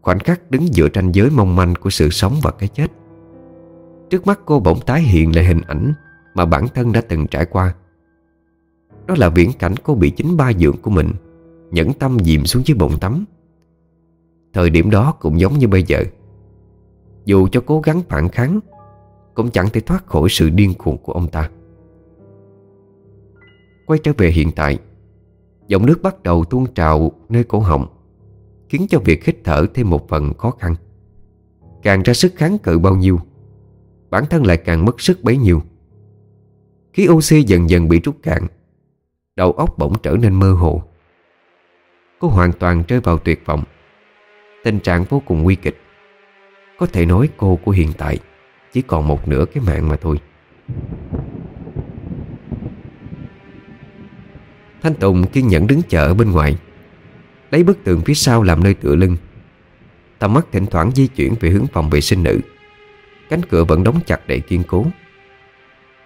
Khoảnh khắc đứng giữa ranh giới mong manh Của sự sống và cái chết. Trước mắt cô bỗng tái hiện lại hình ảnh Mà bản thân đã từng trải qua. Đó là viễn cảnh cô bị chính ba dưỡng của mình. Nhẫn tâm dìm xuống dưới bồn tắm. Thời điểm đó cũng giống như bây giờ. Dù cho cố gắng phản kháng, Cũng chẳng thể thoát khỏi sự điên cuồng của ông ta. Quay trở về hiện tại, Dòng nước bắt đầu tuôn trào nơi cổ họng, Khiến cho việc hít thở thêm một phần khó khăn. Càng ra sức kháng cự bao nhiêu, Bản thân lại càng mất sức bấy nhiêu. Khí oxy dần dần bị rút cạn, Đầu óc bỗng trở nên mơ hồ. Cô hoàn toàn rơi vào tuyệt vọng. Tình trạng vô cùng nguy kịch. Có thể nói cô của hiện tại Chỉ còn một nửa cái mạng mà thôi. Thanh Tùng kiên nhẫn đứng chờ ở bên ngoài, Lấy bức tường phía sau làm nơi tựa lưng. Tầm mắt thỉnh thoảng di chuyển về hướng phòng vệ sinh nữ. Cánh cửa vẫn đóng chặt để kiên cố.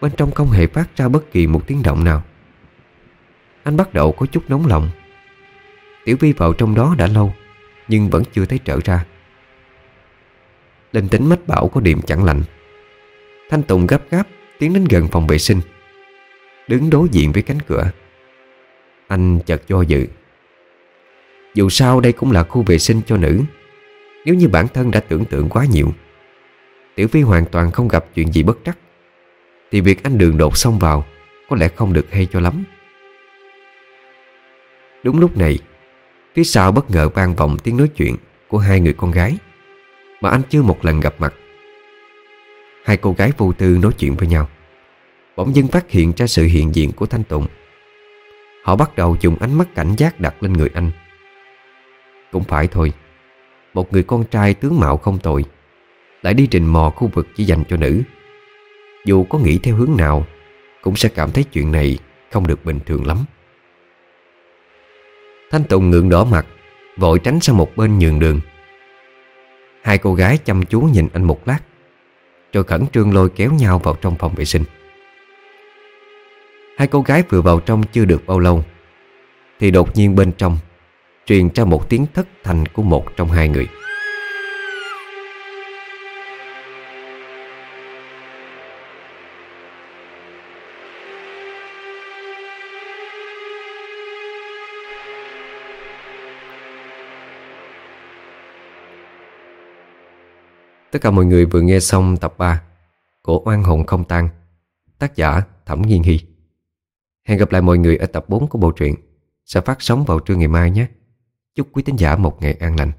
Bên trong không hề phát ra bất kỳ một tiếng động nào. Anh bắt đầu có chút nóng lòng. Tiểu Vi vào trong đó đã lâu, Nhưng vẫn chưa thấy trở ra. Linh tính mách bảo có điểm chẳng lạnh. Thanh Tùng gấp gáp Tiến đến gần phòng vệ sinh, Đứng đối diện với cánh cửa. Anh chợt do dự. Dù sao đây cũng là khu vệ sinh cho nữ, Nếu như bản thân đã tưởng tượng quá nhiều, Tiểu Vi hoàn toàn không gặp chuyện gì bất trắc. Thì việc anh đường đột xông vào Có lẽ không được hay cho lắm. Đúng lúc này Phía sau bất ngờ vang vọng tiếng nói chuyện Của hai người con gái. Mà anh chưa một lần gặp mặt. Hai cô gái vô tư nói chuyện với nhau. Bỗng dưng phát hiện ra sự hiện diện của Thanh Tùng. Họ bắt đầu dùng ánh mắt cảnh giác đặt lên người anh. Cũng phải thôi, Một người con trai tướng mạo không tồi, Lại đi trình mò khu vực chỉ dành cho nữ. Dù có nghĩ theo hướng nào, Cũng sẽ cảm thấy chuyện này không được bình thường lắm. Thanh Tùng ngượng đỏ mặt, Vội tránh sang một bên nhường đường. Hai cô gái chăm chú nhìn anh một lát, Rồi khẩn trương lôi kéo nhau vào trong phòng vệ sinh. Hai cô gái vừa vào trong chưa được bao lâu, Thì đột nhiên bên trong Truyền ra một tiếng thất thành của một trong hai người. Tất cả mọi người vừa nghe xong tập 3 của Oan hồn không tan, Tác giả Thẩm Nghiên Hy. Hẹn gặp lại mọi người ở tập 4 của bộ truyện, Sẽ phát sóng vào trưa ngày mai nhé. Chúc quý tín giả một ngày an lành.